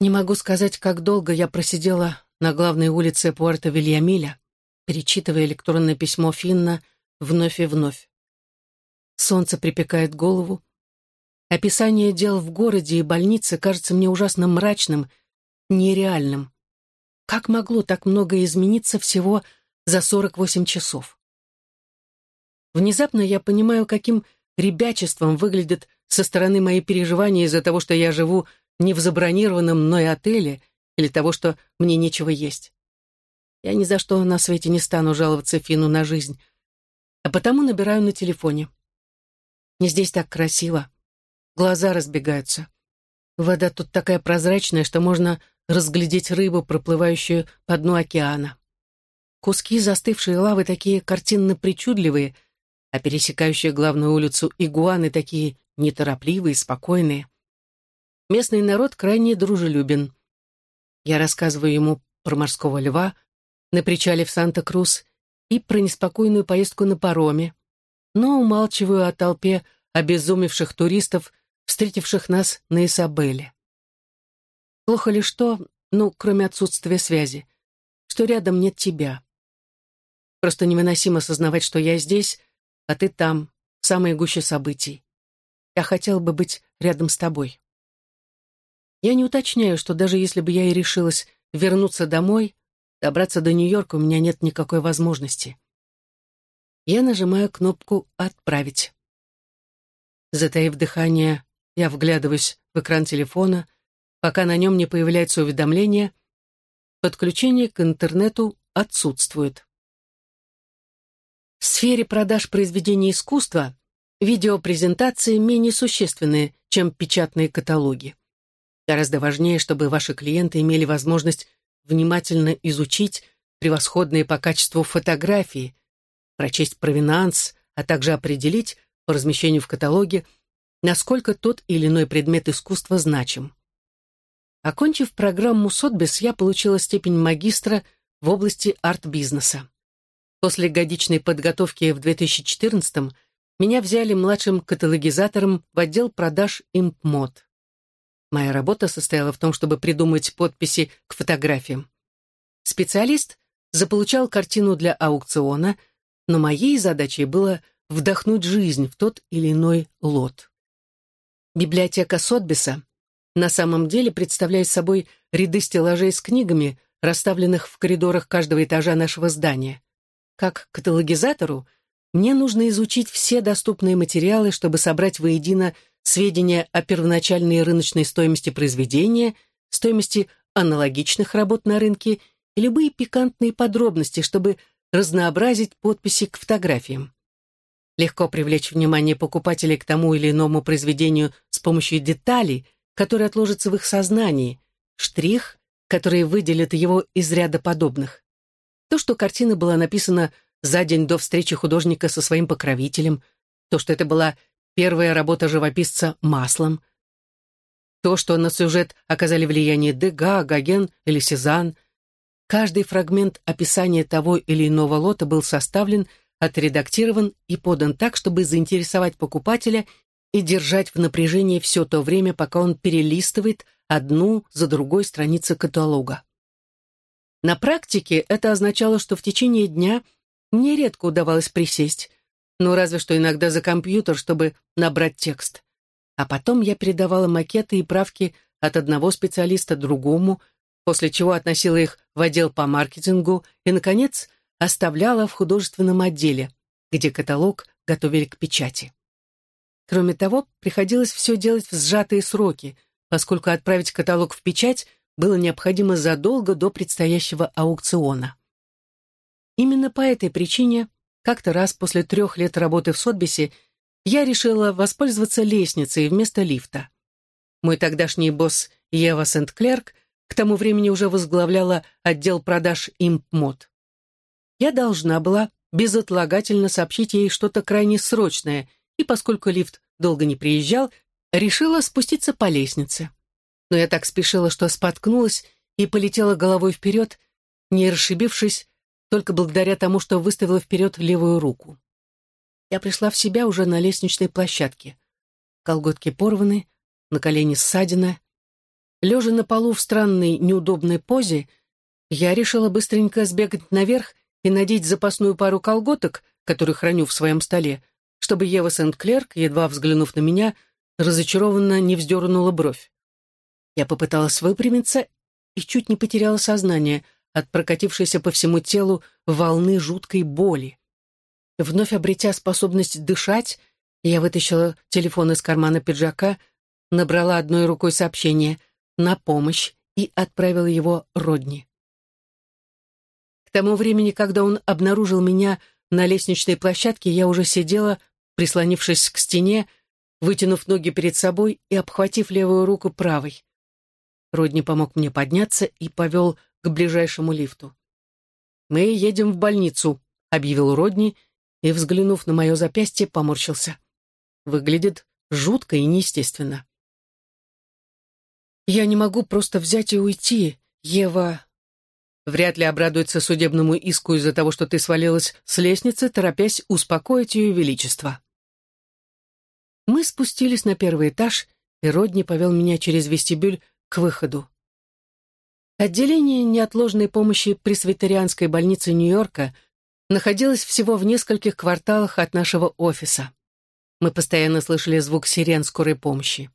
Не могу сказать, как долго я просидела на главной улице Пуэрто-Вильямиля, перечитывая электронное письмо Финна вновь и вновь. Солнце припекает голову. Описание дел в городе и больнице кажется мне ужасно мрачным, нереальным. Как могло так много измениться всего за 48 часов? Внезапно я понимаю, каким ребячеством выглядят со стороны мои переживания из-за того, что я живу не в забронированном мной отеле или того, что мне нечего есть. Я ни за что на свете не стану жаловаться Фину на жизнь, а потому набираю на телефоне. Не здесь так красиво. Глаза разбегаются. Вода тут такая прозрачная, что можно разглядеть рыбу, проплывающую по дну океана. Куски застывшей лавы такие картинно причудливые, а пересекающие главную улицу игуаны такие неторопливые, спокойные. Местный народ крайне дружелюбен. Я рассказываю ему про морского льва на причале в Санта-Крус и про неспокойную поездку на пароме, но умалчиваю о толпе обезумевших туристов, встретивших нас на Исабеле. Плохо ли что, ну, кроме отсутствия связи, что рядом нет тебя. Просто невыносимо осознавать, что я здесь, а ты там, в самой гуще событий. Я хотел бы быть рядом с тобой. Я не уточняю, что даже если бы я и решилась вернуться домой, добраться до Нью-Йорка у меня нет никакой возможности. Я нажимаю кнопку «Отправить». Затаив дыхание, я вглядываюсь в экран телефона, пока на нем не появляется уведомление «Подключение к интернету отсутствует». В сфере продаж произведений искусства видеопрезентации менее существенны, чем печатные каталоги. Гораздо важнее, чтобы ваши клиенты имели возможность внимательно изучить превосходные по качеству фотографии, прочесть провинанс, а также определить по размещению в каталоге, насколько тот или иной предмет искусства значим. Окончив программу Сотбис, я получила степень магистра в области арт-бизнеса. После годичной подготовки в 2014 меня взяли младшим каталогизатором в отдел продаж импмод. Моя работа состояла в том, чтобы придумать подписи к фотографиям. Специалист заполучал картину для аукциона, но моей задачей было вдохнуть жизнь в тот или иной лот. Библиотека Сотбиса на самом деле представляет собой ряды стеллажей с книгами, расставленных в коридорах каждого этажа нашего здания. Как каталогизатору мне нужно изучить все доступные материалы, чтобы собрать воедино сведения о первоначальной рыночной стоимости произведения, стоимости аналогичных работ на рынке и любые пикантные подробности, чтобы разнообразить подписи к фотографиям. Легко привлечь внимание покупателей к тому или иному произведению с помощью деталей, которые отложатся в их сознании, штрих, который выделит его из ряда подобных. То, что картина была написана за день до встречи художника со своим покровителем, то, что это была Первая работа живописца маслом. то, что на сюжет оказали влияние Дега, Гоген или Сезанн. Каждый фрагмент описания того или иного лота был составлен, отредактирован и подан так, чтобы заинтересовать покупателя и держать в напряжении все то время, пока он перелистывает одну за другой страницы каталога. На практике это означало, что в течение дня мне редко удавалось присесть, но разве что иногда за компьютер, чтобы набрать текст. А потом я передавала макеты и правки от одного специалиста другому, после чего относила их в отдел по маркетингу и, наконец, оставляла в художественном отделе, где каталог готовили к печати. Кроме того, приходилось все делать в сжатые сроки, поскольку отправить каталог в печать было необходимо задолго до предстоящего аукциона. Именно по этой причине, как-то раз после трех лет работы в Сотбисе, я решила воспользоваться лестницей вместо лифта. Мой тогдашний босс Ева Сент-Клерк к тому времени уже возглавляла отдел продаж имп-мод. Я должна была безотлагательно сообщить ей что-то крайне срочное, и поскольку лифт долго не приезжал, решила спуститься по лестнице. Но я так спешила, что споткнулась и полетела головой вперед, не расшибившись, только благодаря тому, что выставила вперед левую руку. Я пришла в себя уже на лестничной площадке. Колготки порваны, на колени ссадина. Лежа на полу в странной, неудобной позе, я решила быстренько сбегать наверх и надеть запасную пару колготок, которую храню в своем столе, чтобы Ева Сент-Клерк, едва взглянув на меня, разочарованно не вздернула бровь. Я попыталась выпрямиться и чуть не потеряла сознание от прокатившейся по всему телу волны жуткой боли. Вновь обретя способность дышать, я вытащила телефон из кармана пиджака, набрала одной рукой сообщение «на помощь» и отправила его Родни. К тому времени, когда он обнаружил меня на лестничной площадке, я уже сидела, прислонившись к стене, вытянув ноги перед собой и обхватив левую руку правой. Родни помог мне подняться и повел к ближайшему лифту. «Мы едем в больницу», — объявил Родни, и, взглянув на мое запястье, поморщился. Выглядит жутко и неестественно. «Я не могу просто взять и уйти, Ева...» Вряд ли обрадуется судебному иску из-за того, что ты свалилась с лестницы, торопясь успокоить ее величество. Мы спустились на первый этаж, и Родни повел меня через вестибюль к выходу. Отделение неотложной помощи пресвитерианской больницы Нью-Йорка находилось всего в нескольких кварталах от нашего офиса. Мы постоянно слышали звук сирен скорой помощи.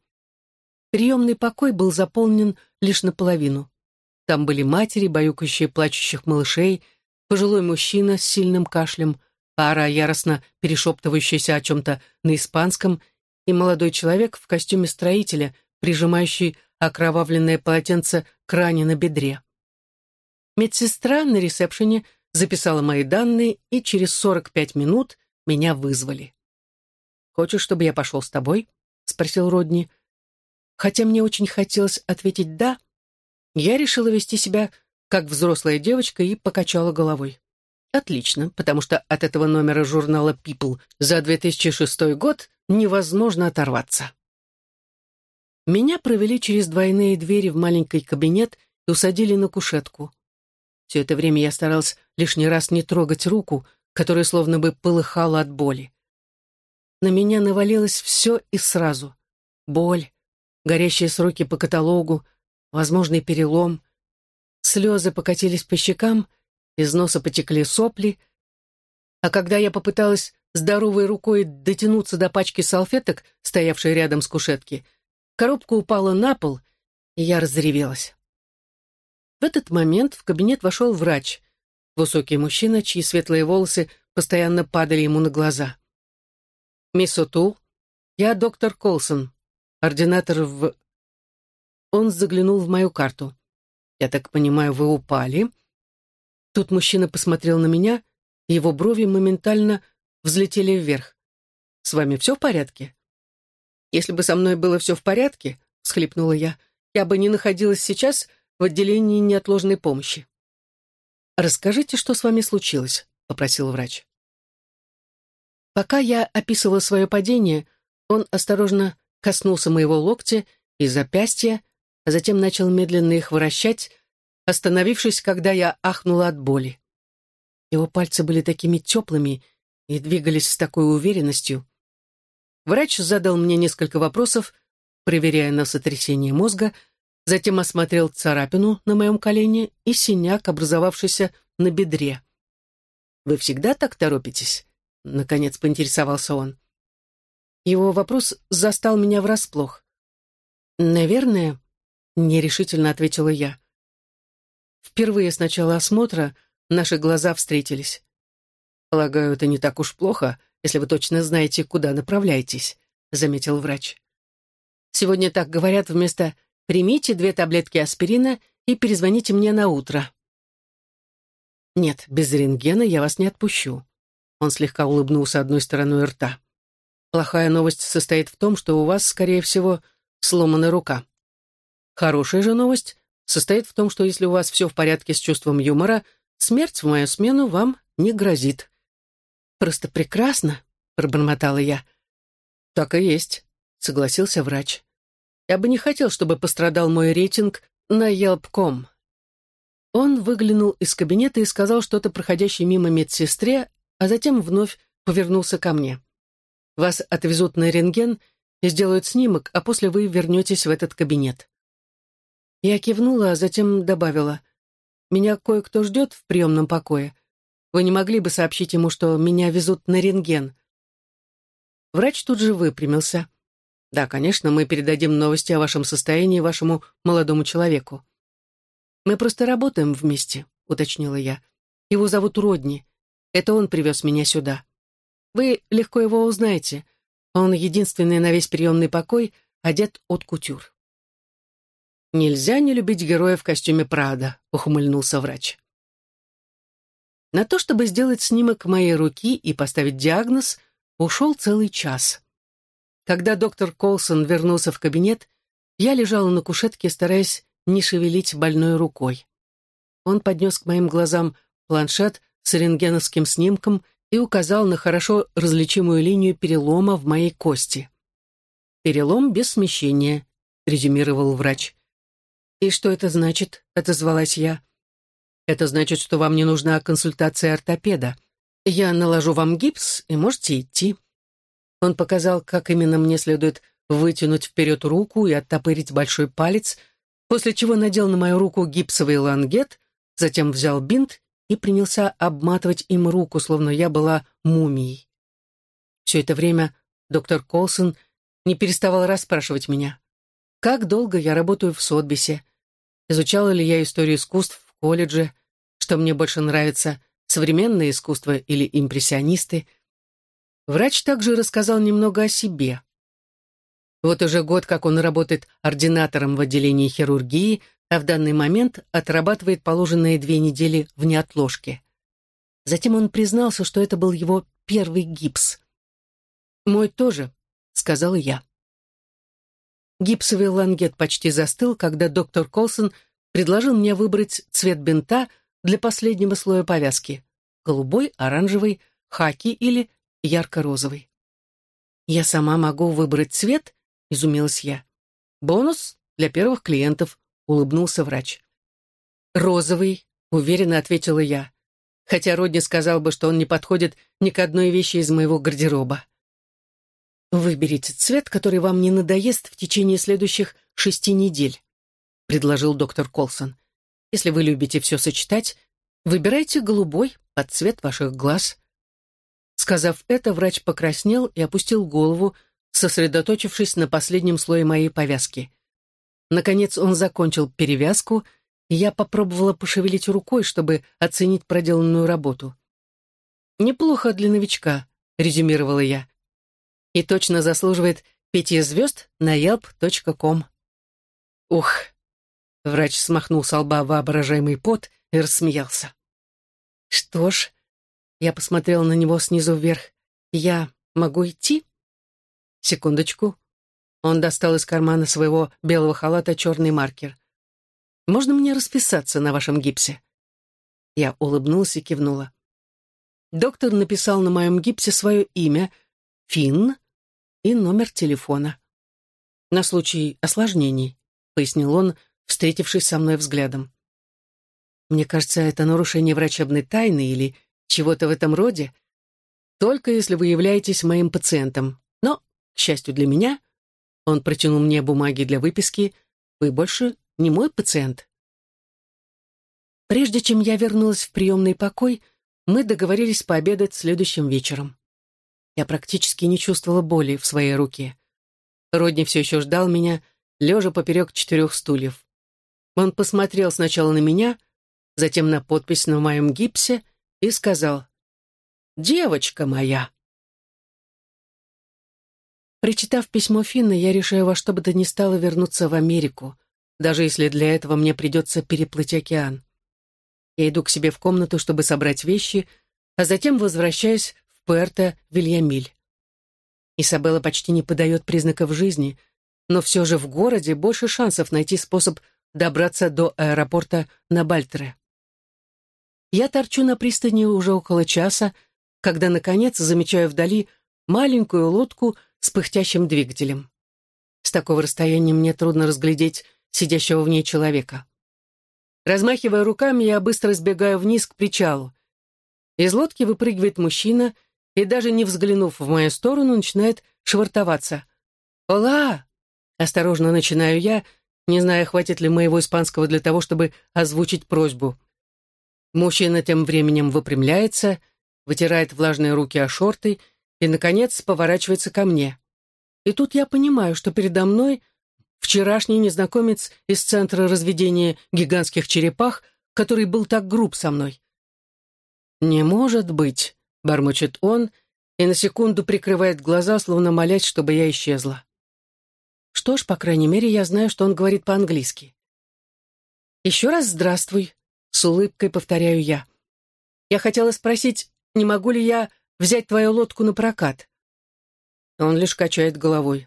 Приемный покой был заполнен лишь наполовину. Там были матери, баюкающие плачущих малышей, пожилой мужчина с сильным кашлем, пара, яростно перешептывающаяся о чем-то на испанском, и молодой человек в костюме строителя, прижимающий окровавленное полотенце к ране на бедре. Медсестра на ресепшене записала мои данные, и через 45 минут меня вызвали. «Хочешь, чтобы я пошел с тобой?» — спросил Родни. Хотя мне очень хотелось ответить «да», я решила вести себя как взрослая девочка и покачала головой. Отлично, потому что от этого номера журнала People за 2006 год невозможно оторваться. Меня провели через двойные двери в маленький кабинет и усадили на кушетку. Все это время я старалась лишний раз не трогать руку, которая словно бы полыхала от боли. На меня навалилось все и сразу. Боль, горящие сроки по каталогу, возможный перелом. Слезы покатились по щекам, из носа потекли сопли. А когда я попыталась здоровой рукой дотянуться до пачки салфеток, стоявшей рядом с кушетки, коробка упала на пол, и я разревелась. В этот момент в кабинет вошел врач, высокий мужчина, чьи светлые волосы постоянно падали ему на глаза. «Мисс Отул, я доктор Колсон, ординатор в он заглянул в мою карту. «Я так понимаю, вы упали?» Тут мужчина посмотрел на меня, и его брови моментально взлетели вверх. «С вами все в порядке?» «Если бы со мной было все в порядке», — всхлипнула я, «я бы не находилась сейчас в отделении неотложной помощи». «Расскажите, что с вами случилось», — попросил врач. Пока я описывала свое падение, он осторожно коснулся моего локтя и запястья, а затем начал медленно их вращать, остановившись, когда я ахнула от боли. Его пальцы были такими теплыми и двигались с такой уверенностью. Врач задал мне несколько вопросов, проверяя на сотрясение мозга, затем осмотрел царапину на моем колене и синяк, образовавшийся на бедре. «Вы всегда так торопитесь?» — наконец поинтересовался он. Его вопрос застал меня врасплох. «Наверное», — нерешительно ответила я. Впервые с начала осмотра наши глаза встретились. «Полагаю, это не так уж плохо, если вы точно знаете, куда направляетесь», — заметил врач. «Сегодня так говорят вместо «примите две таблетки аспирина и перезвоните мне на утро». «Нет, без рентгена я вас не отпущу». Он слегка улыбнулся одной стороной рта. «Плохая новость состоит в том, что у вас, скорее всего, сломана рука. Хорошая же новость состоит в том, что если у вас все в порядке с чувством юмора, смерть в мою смену вам не грозит». «Просто прекрасно», — пробормотала я. «Так и есть», — согласился врач. «Я бы не хотел, чтобы пострадал мой рейтинг на Yelp.com. Он выглянул из кабинета и сказал что-то проходящей мимо медсестре, а затем вновь повернулся ко мне. «Вас отвезут на рентген и сделают снимок, а после вы вернетесь в этот кабинет». Я кивнула, а затем добавила. «Меня кое-кто ждет в приемном покое. Вы не могли бы сообщить ему, что меня везут на рентген?» Врач тут же выпрямился. «Да, конечно, мы передадим новости о вашем состоянии вашему молодому человеку. «Мы просто работаем вместе», — уточнила я. «Его зовут Родни. Это он привез меня сюда. Вы легко его узнаете. Он единственный на весь приемный покой, одет от кутюр». «Нельзя не любить героя в костюме Прада», — ухмыльнулся врач. На то, чтобы сделать снимок моей руки и поставить диагноз, ушел целый час. Когда доктор Колсон вернулся в кабинет, я лежала на кушетке, стараясь не шевелить больной рукой. Он поднес к моим глазам планшет с рентгеновским снимком и указал на хорошо различимую линию перелома в моей кости. «Перелом без смещения», — резюмировал врач. «И что это значит?» — отозвалась я. «Это значит, что вам не нужна консультация ортопеда. Я наложу вам гипс, и можете идти». Он показал, как именно мне следует вытянуть вперед руку и оттопырить большой палец — после чего надел на мою руку гипсовый лангет, затем взял бинт и принялся обматывать им руку, словно я была мумией. Все это время доктор Колсон не переставал расспрашивать меня, как долго я работаю в Сотбисе, изучала ли я историю искусств в колледже, что мне больше нравится, современное искусство или импрессионисты. Врач также рассказал немного о себе. Вот уже год, как он работает ординатором в отделении хирургии, а в данный момент отрабатывает положенные две недели в неотложке. Затем он признался, что это был его первый гипс. «Мой тоже», — сказала я. Гипсовый лангет почти застыл, когда доктор Колсон предложил мне выбрать цвет бинта для последнего слоя повязки — голубой, оранжевый, хаки или ярко-розовый. Я сама могу выбрать цвет изумилась я. «Бонус для первых клиентов», — улыбнулся врач. «Розовый», — уверенно ответила я, хотя Родни сказал бы, что он не подходит ни к одной вещи из моего гардероба. «Выберите цвет, который вам не надоест в течение следующих шести недель», — предложил доктор Колсон. «Если вы любите все сочетать, выбирайте голубой под цвет ваших глаз». Сказав это, врач покраснел и опустил голову, сосредоточившись на последнем слое моей повязки. Наконец он закончил перевязку, и я попробовала пошевелить рукой, чтобы оценить проделанную работу. «Неплохо для новичка», — резюмировала я. «И точно заслуживает пяти звезд на yelp.com». «Ух!» — врач смахнул с лба воображаемый пот и рассмеялся. «Что ж...» — я посмотрела на него снизу вверх. «Я могу идти?» «Секундочку». Он достал из кармана своего белого халата черный маркер. «Можно мне расписаться на вашем гипсе?» Я улыбнулась и кивнула. Доктор написал на моем гипсе свое имя, Финн, и номер телефона. На случай осложнений, пояснил он, встретившись со мной взглядом. Мне кажется, это нарушение врачебной тайны или чего-то в этом роде. Только если вы являетесь моим пациентом. Но, к счастью для меня, он протянул мне бумаги для выписки, вы больше не мой пациент. Прежде чем я вернулась в приемный покой, мы договорились пообедать следующим вечером. Я практически не чувствовала боли в своей руке. Родни все еще ждал меня, лежа поперек четырех стульев. Он посмотрел сначала на меня, затем на подпись на моем гипсе и сказал «Девочка моя». Прочитав письмо Финна, я решаю во что бы то ни стало вернуться в Америку, даже если для этого мне придется переплыть океан. Я иду к себе в комнату, чтобы собрать вещи, а затем возвращаюсь Пуэрто-Вильямиль. Изабелла почти не подает признаков жизни, но все же в городе больше шансов найти способ добраться до аэропорта на Бальтере. Я торчу на пристани уже около часа, когда, наконец, замечаю вдали маленькую лодку с пыхтящим двигателем. С такого расстояния мне трудно разглядеть сидящего в ней человека. Размахивая руками, я быстро сбегаю вниз к причалу. Из лодки выпрыгивает мужчина и, даже не взглянув в мою сторону, начинает швартоваться. «Ола!» — осторожно начинаю я, не зная, хватит ли моего испанского для того, чтобы озвучить просьбу. Мужчина тем временем выпрямляется, вытирает влажные руки о шорты и, наконец, поворачивается ко мне. И тут я понимаю, что передо мной вчерашний незнакомец из Центра разведения гигантских черепах, который был так груб со мной. «Не может быть», — бормочет он, и на секунду прикрывает глаза, словно молясь, чтобы я исчезла. Что ж, по крайней мере, я знаю, что он говорит по-английски. «Еще раз здравствуй», с улыбкой повторяю я. Я хотела спросить, не могу ли я взять твою лодку на прокат? Он лишь качает головой.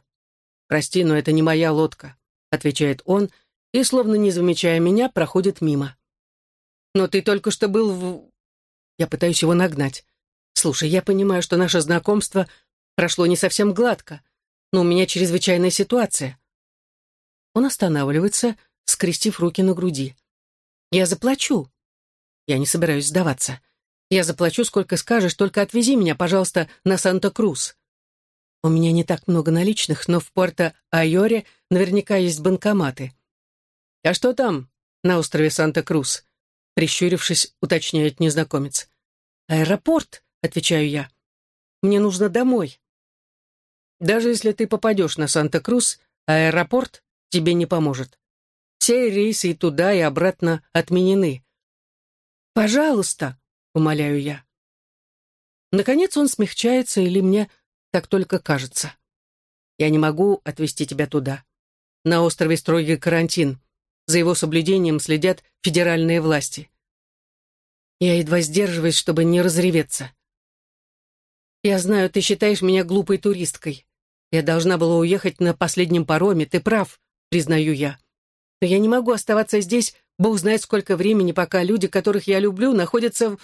«Прости, но это не моя лодка», — отвечает он, и, словно не замечая меня, проходит мимо. «Но ты только что был в...» Я пытаюсь его нагнать. «Слушай, я понимаю, что наше знакомство прошло не совсем гладко, но у меня чрезвычайная ситуация». Он останавливается, скрестив руки на груди. Я заплачу. Я не собираюсь сдаваться. Я заплачу, сколько скажешь, только отвези меня, пожалуйста, на Санта-Крус. У меня не так много наличных, но в Порто-Айоре наверняка есть банкоматы. А что там на острове Санта-Крус? Прищурившись, уточняет незнакомец. «Аэропорт», — отвечаю я. «Мне нужно домой». Даже если ты попадешь на Санта-Крус, аэропорт тебе не поможет. Все рейсы и туда, и обратно отменены. «Пожалуйста», — умоляю я. Наконец он смягчается, или мне так только кажется. Я не могу отвезти тебя туда. На острове строгий карантин. За его соблюдением следят федеральные власти. Я едва сдерживаюсь, чтобы не разреветься. Я знаю, ты считаешь меня глупой туристкой. Я должна была уехать на последнем пароме, ты прав, признаю я. Но я не могу оставаться здесь, бог знает сколько времени, пока люди, которых я люблю, находятся в...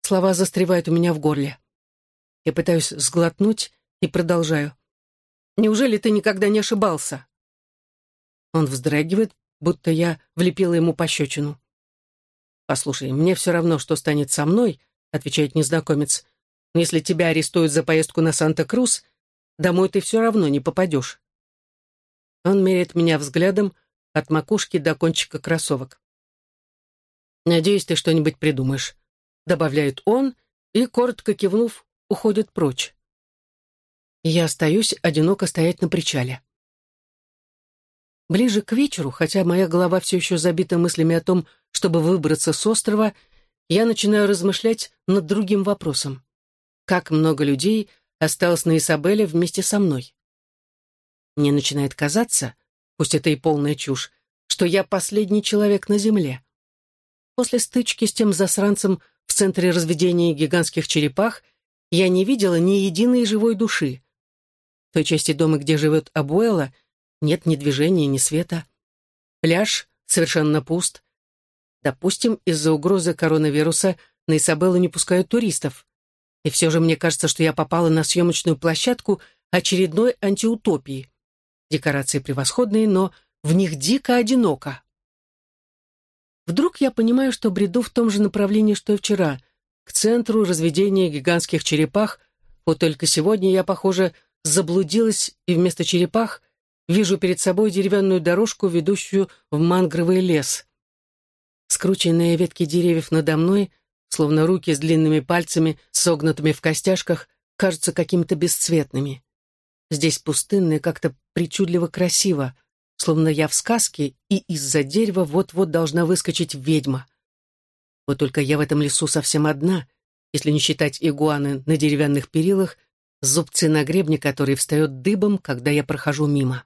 Слова застревают у меня в горле. Я пытаюсь сглотнуть и продолжаю. Неужели ты никогда не ошибался? Он вздрагивает, будто я влепила ему пощечину. «Послушай, мне все равно, что станет со мной», — отвечает незнакомец. «Но если тебя арестуют за поездку на Санта-Крус, домой ты все равно не попадешь». Он меряет меня взглядом, от макушки до кончика кроссовок. «Надеюсь, ты что-нибудь придумаешь», — добавляет он и, коротко кивнув, уходит прочь. Я остаюсь одиноко стоять на причале. Ближе к вечеру, хотя моя голова все еще забита мыслями о том, чтобы выбраться с острова, я начинаю размышлять над другим вопросом. Как много людей осталось на Исабеле вместе со мной? Мне начинает казаться, пусть это и полная чушь, что я последний человек на Земле. После стычки с тем засранцем в центре разведения гигантских черепах я не видела ни единой живой души. В той части дома, где живет Абуэла, нет ни движения, ни света. Пляж совершенно пуст. Допустим, из-за угрозы коронавируса на Исабеллу не пускают туристов. И все же мне кажется, что я попала на съемочную площадку очередной антиутопии. Декорации превосходные, но в них дико одиноко. Вдруг я понимаю, что бреду в том же направлении, что и вчера, к центру разведения гигантских черепах, вот только сегодня я, похоже, заблудилась и вместо черепах вижу перед собой деревянную дорожку, ведущую в мангровый лес. Скрученные ветки деревьев надо мной, словно руки с длинными пальцами, согнутыми в костяшках, кажутся какими-то бесцветными. Здесь пустынно и как-то причудливо красиво, словно я в сказке, и из-за дерева вот-вот должна выскочить ведьма. Вот только я в этом лесу совсем одна, если не считать игуаны на деревянных перилах, зубцы на гребне, который встает дыбом, когда я прохожу мимо.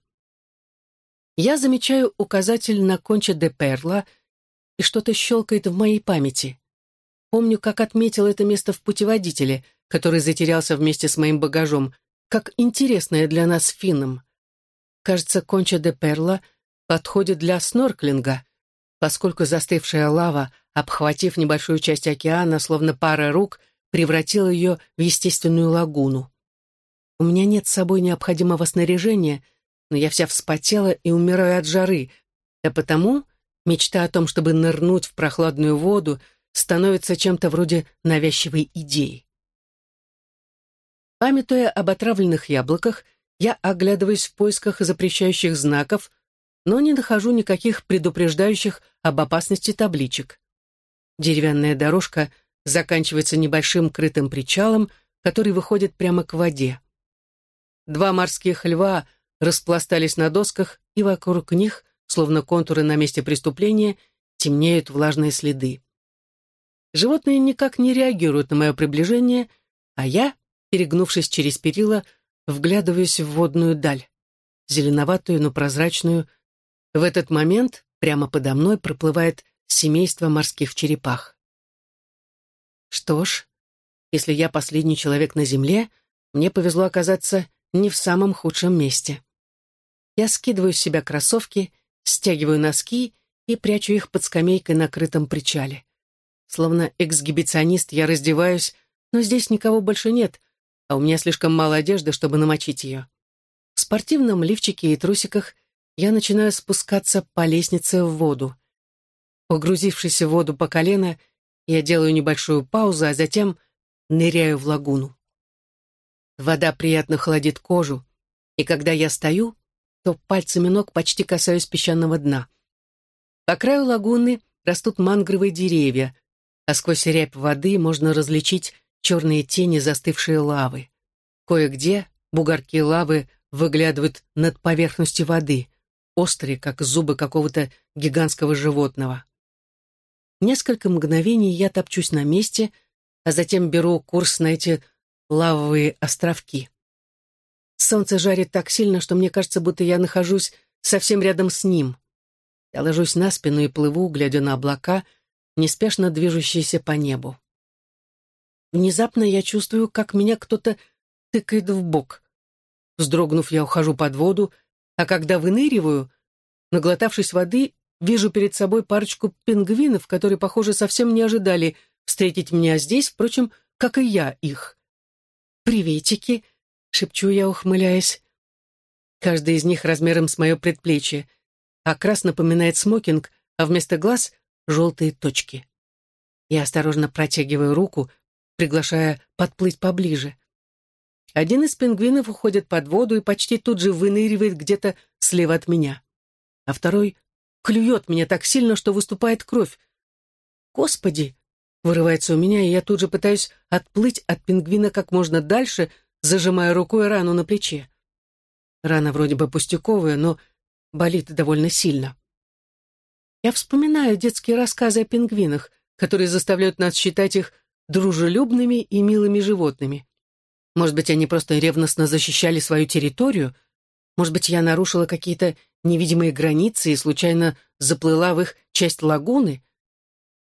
Я замечаю указатель на конче де перла, и что-то щелкает в моей памяти. Помню, как отметил это место в путеводителе, который затерялся вместе с моим багажом, как интересное для нас финном. Кажется, конча де перла подходит для снорклинга, поскольку застывшая лава, обхватив небольшую часть океана, словно пара рук, превратила ее в естественную лагуну. У меня нет с собой необходимого снаряжения, но я вся вспотела и умираю от жары, а потому мечта о том, чтобы нырнуть в прохладную воду, становится чем-то вроде навязчивой идеи. Памятуя об отравленных яблоках, я оглядываюсь в поисках запрещающих знаков, но не нахожу никаких предупреждающих об опасности табличек. Деревянная дорожка заканчивается небольшим крытым причалом, который выходит прямо к воде. Два морских льва распластались на досках, и вокруг них, словно контуры на месте преступления, темнеют влажные следы. Животные никак не реагируют на мое приближение, а я, перегнувшись через перила, вглядываюсь в водную даль, зеленоватую, но прозрачную. В этот момент прямо подо мной проплывает семейство морских черепах. Что ж, если я последний человек на Земле, мне повезло оказаться не в самом худшем месте. Я скидываю с себя кроссовки, стягиваю носки и прячу их под скамейкой на крытом причале. Словно эксгибиционист я раздеваюсь, но здесь никого больше нет, а у меня слишком мало одежды, чтобы намочить ее. В спортивном лифчике и трусиках я начинаю спускаться по лестнице в воду. Погрузившись в воду по колено, я делаю небольшую паузу, а затем ныряю в лагуну. Вода приятно холодит кожу, и когда я стою, то пальцами ног почти касаюсь песчаного дна. По краю лагуны растут мангровые деревья, а сквозь рябь воды можно различить черные тени застывшей лавы. Кое-где бугорки лавы выглядывают над поверхностью воды, острые, как зубы какого-то гигантского животного. Несколько мгновений я топчусь на месте, а затем беру курс на эти лавовые островки. Солнце жарит так сильно, что мне кажется, будто я нахожусь совсем рядом с ним. Я ложусь на спину и плыву, глядя на облака — неспешно движущийся по небу. Внезапно я чувствую, как меня кто-то тыкает в бок. Вздрогнув, я ухожу под воду, а когда выныриваю, наглотавшись воды, вижу перед собой парочку пингвинов, которые, похоже, совсем не ожидали встретить меня здесь, впрочем, как и я их. «Приветики!» — шепчу я, ухмыляясь. Каждый из них размером с мое предплечье. Окрас напоминает смокинг, а вместо глаз желтые точки. Я осторожно протягиваю руку, приглашая подплыть поближе. Один из пингвинов уходит под воду и почти тут же выныривает где-то слева от меня. А второй клюет меня так сильно, что выступает кровь. «Господи!» — вырывается у меня, и я тут же пытаюсь отплыть от пингвина как можно дальше, зажимая рукой рану на плече. Рана вроде бы пустяковая, но болит довольно сильно. Я вспоминаю детские рассказы о пингвинах, которые заставляют нас считать их дружелюбными и милыми животными. Может быть, они просто ревностно защищали свою территорию? Может быть, я нарушила какие-то невидимые границы и случайно заплыла в их часть лагуны?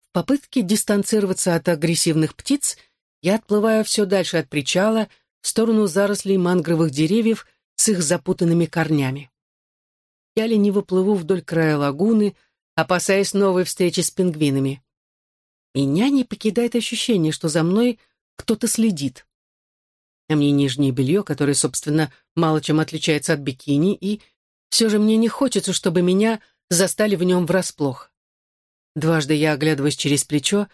В попытке дистанцироваться от агрессивных птиц я отплываю все дальше от причала в сторону зарослей мангровых деревьев с их запутанными корнями. Я лениво плыву вдоль края лагуны, опасаясь новой встречи с пингвинами. Меня не покидает ощущение, что за мной кто-то следит. На мне нижнее белье, которое, собственно, мало чем отличается от бикини, и Все же мне не хочется, чтобы меня застали в нем врасплох. Дважды я оглядываюсь через плечо,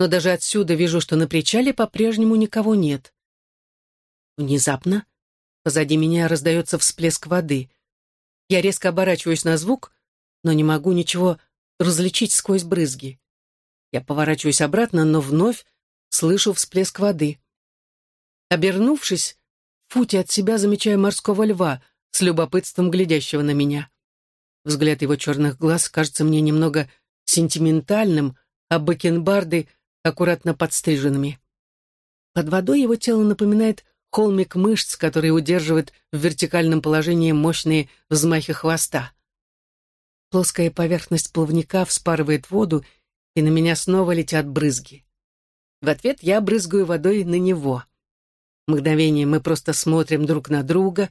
но даже отсюда вижу, что на причале по-прежнему никого нет. Внезапно позади меня раздается всплеск воды. Я резко оборачиваюсь на звук, но не могу ничего различить сквозь брызги. Я поворачиваюсь обратно, но вновь слышу всплеск воды. Обернувшись, в футе от себя замечаю морского льва, с любопытством глядящего на меня. Взгляд его черных глаз кажется мне немного сентиментальным, а бакенбарды аккуратно подстриженными. Под водой его тело напоминает холмик мышц, который удерживает в вертикальном положении мощные взмахи хвоста. Плоская поверхность плавника вспарывает воду, и на меня снова летят брызги. В ответ я брызгаю водой на него. Мгновение мы просто смотрим друг на друга.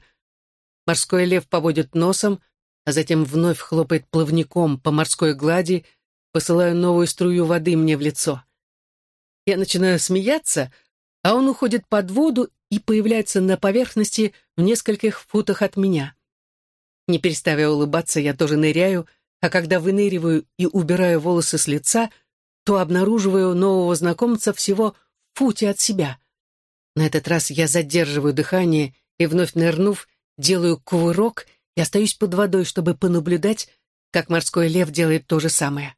Морской лев поводит носом, а затем вновь хлопает плавником по морской глади, посылая новую струю воды мне в лицо. Я начинаю смеяться, а он уходит под воду и появляется на поверхности в нескольких футах от меня. Не переставая улыбаться, я тоже ныряю, а когда выныриваю и убираю волосы с лица, то обнаруживаю нового знакомца всего в футе от себя. На этот раз я задерживаю дыхание и, вновь нырнув, делаю кувырок и остаюсь под водой, чтобы понаблюдать, как морской лев делает то же самое.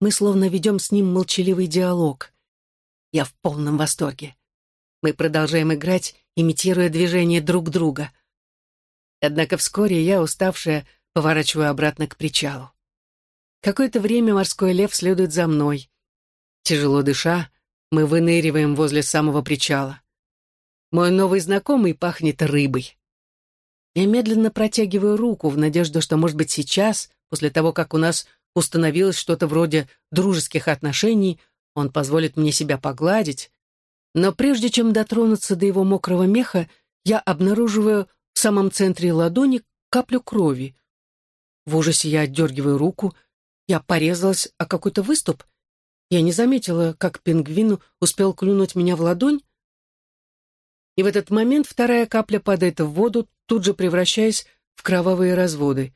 Мы словно ведем с ним молчаливый диалог. Я в полном восторге. Мы продолжаем играть, имитируя движения друг друга. Однако вскоре я, уставшая, поворачиваю обратно к причалу. Какое-то время морской лев следует за мной. Тяжело дыша, мы выныриваем возле самого причала. Мой новый знакомый пахнет рыбой. Я медленно протягиваю руку в надежду, что, может быть, сейчас, после того, как у нас установилось что-то вроде дружеских отношений, он позволит мне себя погладить, но прежде чем дотронуться до его мокрого меха, я обнаруживаю в самом центре ладони каплю крови. В ужасе я отдергиваю руку. Я порезалась о какой-то выступ. Я не заметила, как пингвин успел клюнуть меня в ладонь. И в этот момент вторая капля падает в воду, тут же превращаясь в кровавые разводы.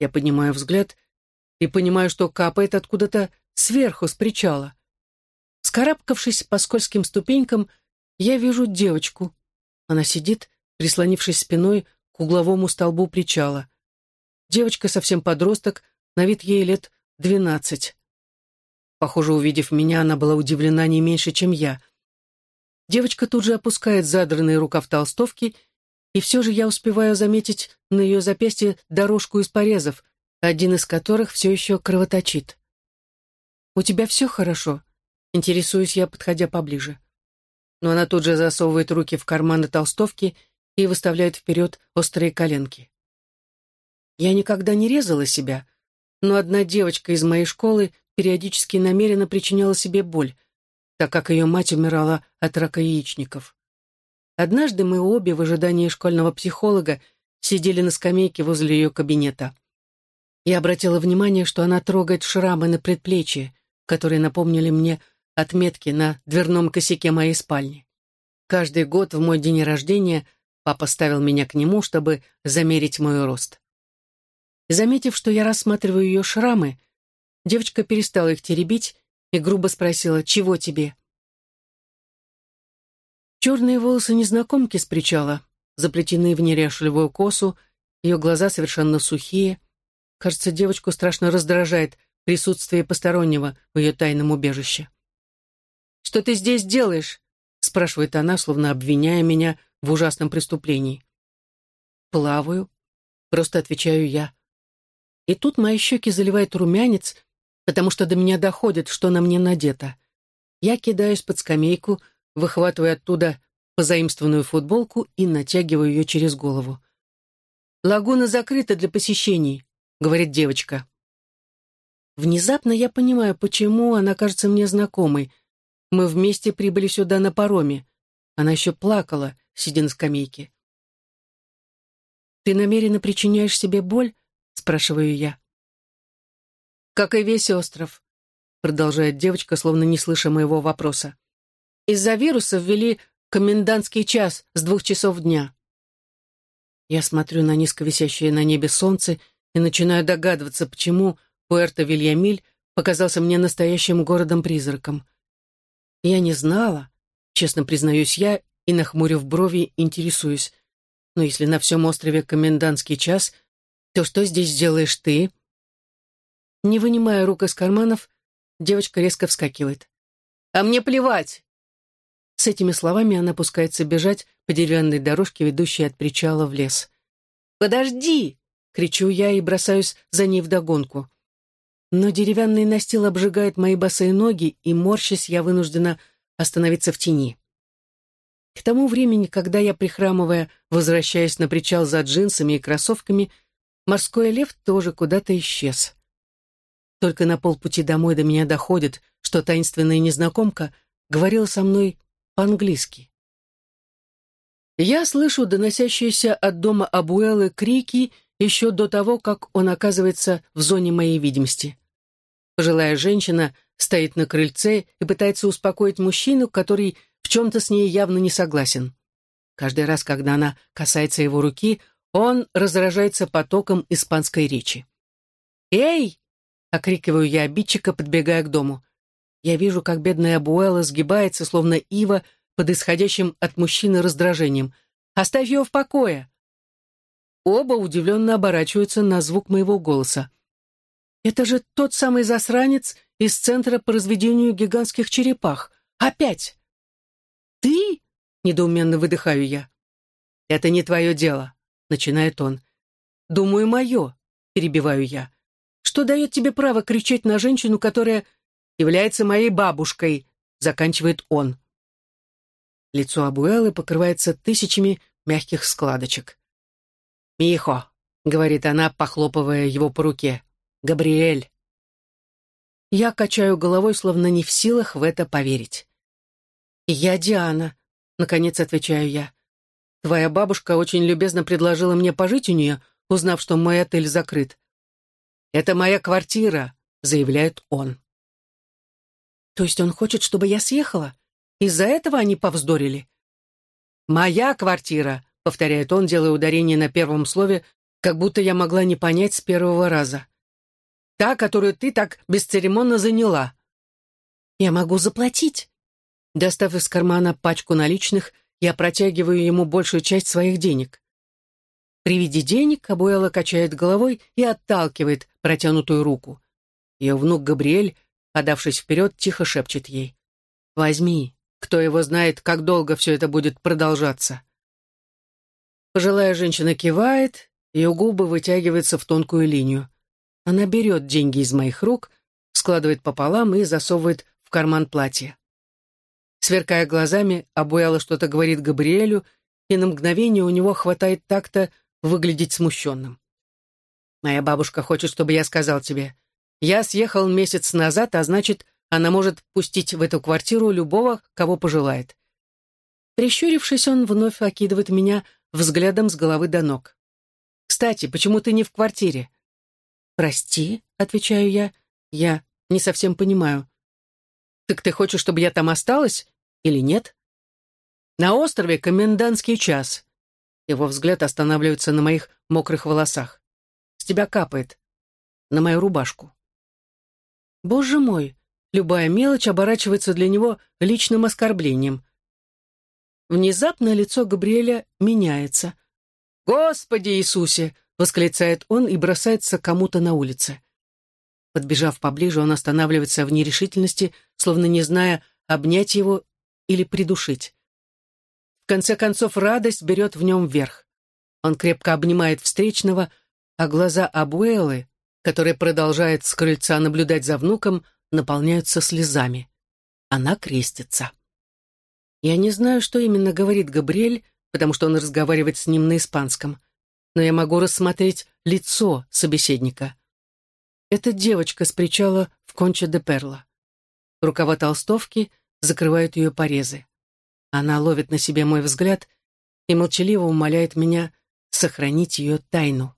Я поднимаю взгляд и понимаю, что капает откуда-то сверху, с причала. Скарабкавшись по скользким ступенькам, я вижу девочку. Она сидит, прислонившись спиной к угловому столбу причала. Девочка совсем подросток, на вид ей лет двенадцать. Похоже, увидев меня, она была удивлена не меньше, чем я. Девочка тут же опускает задранный рукав толстовки, и все же я успеваю заметить на ее запястье дорожку из порезов, один из которых все еще кровоточит. «У тебя все хорошо?» Интересуюсь я, подходя поближе. Но она тут же засовывает руки в карманы толстовки и выставляет вперед острые коленки. Я никогда не резала себя, но одна девочка из моей школы периодически намеренно причиняла себе боль, так как ее мать умирала от рака яичников. Однажды мы обе в ожидании школьного психолога сидели на скамейке возле ее кабинета. Я обратила внимание, что она трогает шрамы на предплечье, которые напомнили мне отметки на дверном косяке моей спальни. Каждый год в мой день рождения папа ставил меня к нему, чтобы замерить мой рост. Заметив, что я рассматриваю ее шрамы, девочка перестала их теребить и грубо спросила, «Чего тебе?» Черные волосы незнакомки с причала, заплетены в неряшливую косу, ее глаза совершенно сухие. Кажется, девочку страшно раздражает присутствие постороннего в ее тайном убежище. «Что ты здесь делаешь?» — спрашивает она, словно обвиняя меня в ужасном преступлении. «Плаваю», — просто отвечаю я. И тут мои щеки заливает румянец, потому что до меня доходит, что на мне надето. Я кидаюсь под скамейку, выхватываю оттуда позаимствованную футболку и натягиваю ее через голову. «Лагуна закрыта для посещений», — говорит девочка. Внезапно я понимаю, почему она кажется мне знакомой — мы вместе прибыли сюда на пароме. Она еще плакала, сидя на скамейке. «Ты намеренно причиняешь себе боль?» — спрашиваю я. «Как и весь остров», — продолжает девочка, словно не слыша моего вопроса. «Из-за вируса ввели комендантский час с двух часов дня». Я смотрю на низко висящее на небе солнце и начинаю догадываться, почему Пуэрто-Вильямиль показался мне настоящим городом-призраком. Я не знала, честно признаюсь я, и, нахмурив брови, интересуюсь. Но если на всем острове комендантский час, то что здесь делаешь ты? Не вынимая рук из карманов, девочка резко вскакивает. «А мне плевать!» С этими словами она пускается бежать по деревянной дорожке, ведущей от причала в лес. «Подожди!» — кричу я и бросаюсь за ней вдогонку. Но деревянный настил обжигает мои босые ноги, и, морщась, я вынуждена остановиться в тени. К тому времени, когда я, прихрамывая, возвращаясь на причал за джинсами и кроссовками, морской лев тоже куда-то исчез. Только на полпути домой до меня доходит, что таинственная незнакомка говорила со мной по-английски. Я слышу доносящиеся от дома Абуэлы крики еще до того, как он оказывается в зоне моей видимости. Пожилая женщина стоит на крыльце и пытается успокоить мужчину, который в чем-то с ней явно не согласен. Каждый раз, когда она касается его руки, он раздражается потоком испанской речи. «Эй!» — окрикиваю я обидчика, подбегая к дому. Я вижу, как бедная Абуэла сгибается, словно ива, под исходящим от мужчины раздражением. «Оставь ее в покое!» Оба удивленно оборачиваются на звук моего голоса. Это же тот самый засранец из Центра по разведению гигантских черепах. Опять! Ты? Недоуменно выдыхаю я. Это не твое дело, начинает он. Думаю, мое, перебиваю я. Что дает тебе право кричать на женщину, которая является моей бабушкой, заканчивает он. Лицо Абуэлы покрывается тысячами мягких складочек. «Михо», — говорит она, похлопывая его по руке, Габриэль. Я качаю головой, словно не в силах в это поверить. «Я Диана», — наконец отвечаю я. «Твоя бабушка очень любезно предложила мне пожить у нее, узнав, что мой отель закрыт». «Это моя квартира», — заявляет он. «То есть он хочет, чтобы я съехала? Из-за этого они повздорили?» «Моя квартира», — повторяет он, делая ударение на первом слове, как будто я могла не понять с первого раза. Та, которую ты так бесцеремонно заняла. Я могу заплатить. Достав из кармана пачку наличных, я протягиваю ему большую часть своих денег. При виде денег Абуэла качает головой и отталкивает протянутую руку. Ее внук Габриэль, подавшись вперед, тихо шепчет ей. «Возьми. Кто его знает, как долго все это будет продолжаться». Пожилая женщина кивает, ее губы вытягиваются в тонкую линию. Она берет деньги из моих рук, складывает пополам и засовывает в карман платья. Сверкая глазами, Абуэла что-то говорит Габриэлю, и на мгновение у него хватает так-то выглядеть смущенным. «Моя бабушка хочет, чтобы я сказал тебе. Я съехал месяц назад, а значит, она может пустить в эту квартиру любого, кого пожелает». Прищурившись, он вновь окидывает меня взглядом с головы до ног. «Кстати, почему ты не в квартире? «Прости», — отвечаю я, — «я не совсем понимаю». «Так ты хочешь, чтобы я там осталась или нет?» «На острове комендантский час». Его взгляд останавливается на моих мокрых волосах. «С тебя капает. На мою рубашку». Боже мой, любая мелочь оборачивается для него личным оскорблением. Внезапно лицо Габриэля меняется. «Господи Иисусе!» восклицает он и бросается кому-то на улице. Подбежав поближе, он останавливается в нерешительности, словно не зная, обнять его или придушить. В конце концов, радость берет в нем верх. Он крепко обнимает встречного, а глаза Абуэлы, которая продолжает с крыльца наблюдать за внуком, наполняются слезами. Она крестится. Я не знаю, что именно говорит Габриэль, потому что он разговаривает с ним на испанском но я могу рассмотреть лицо собеседника. Это девочка с причала в Конче де Перла. Рукава толстовки закрывают ее порезы. Она ловит на себе мой взгляд и молчаливо умоляет меня сохранить ее тайну.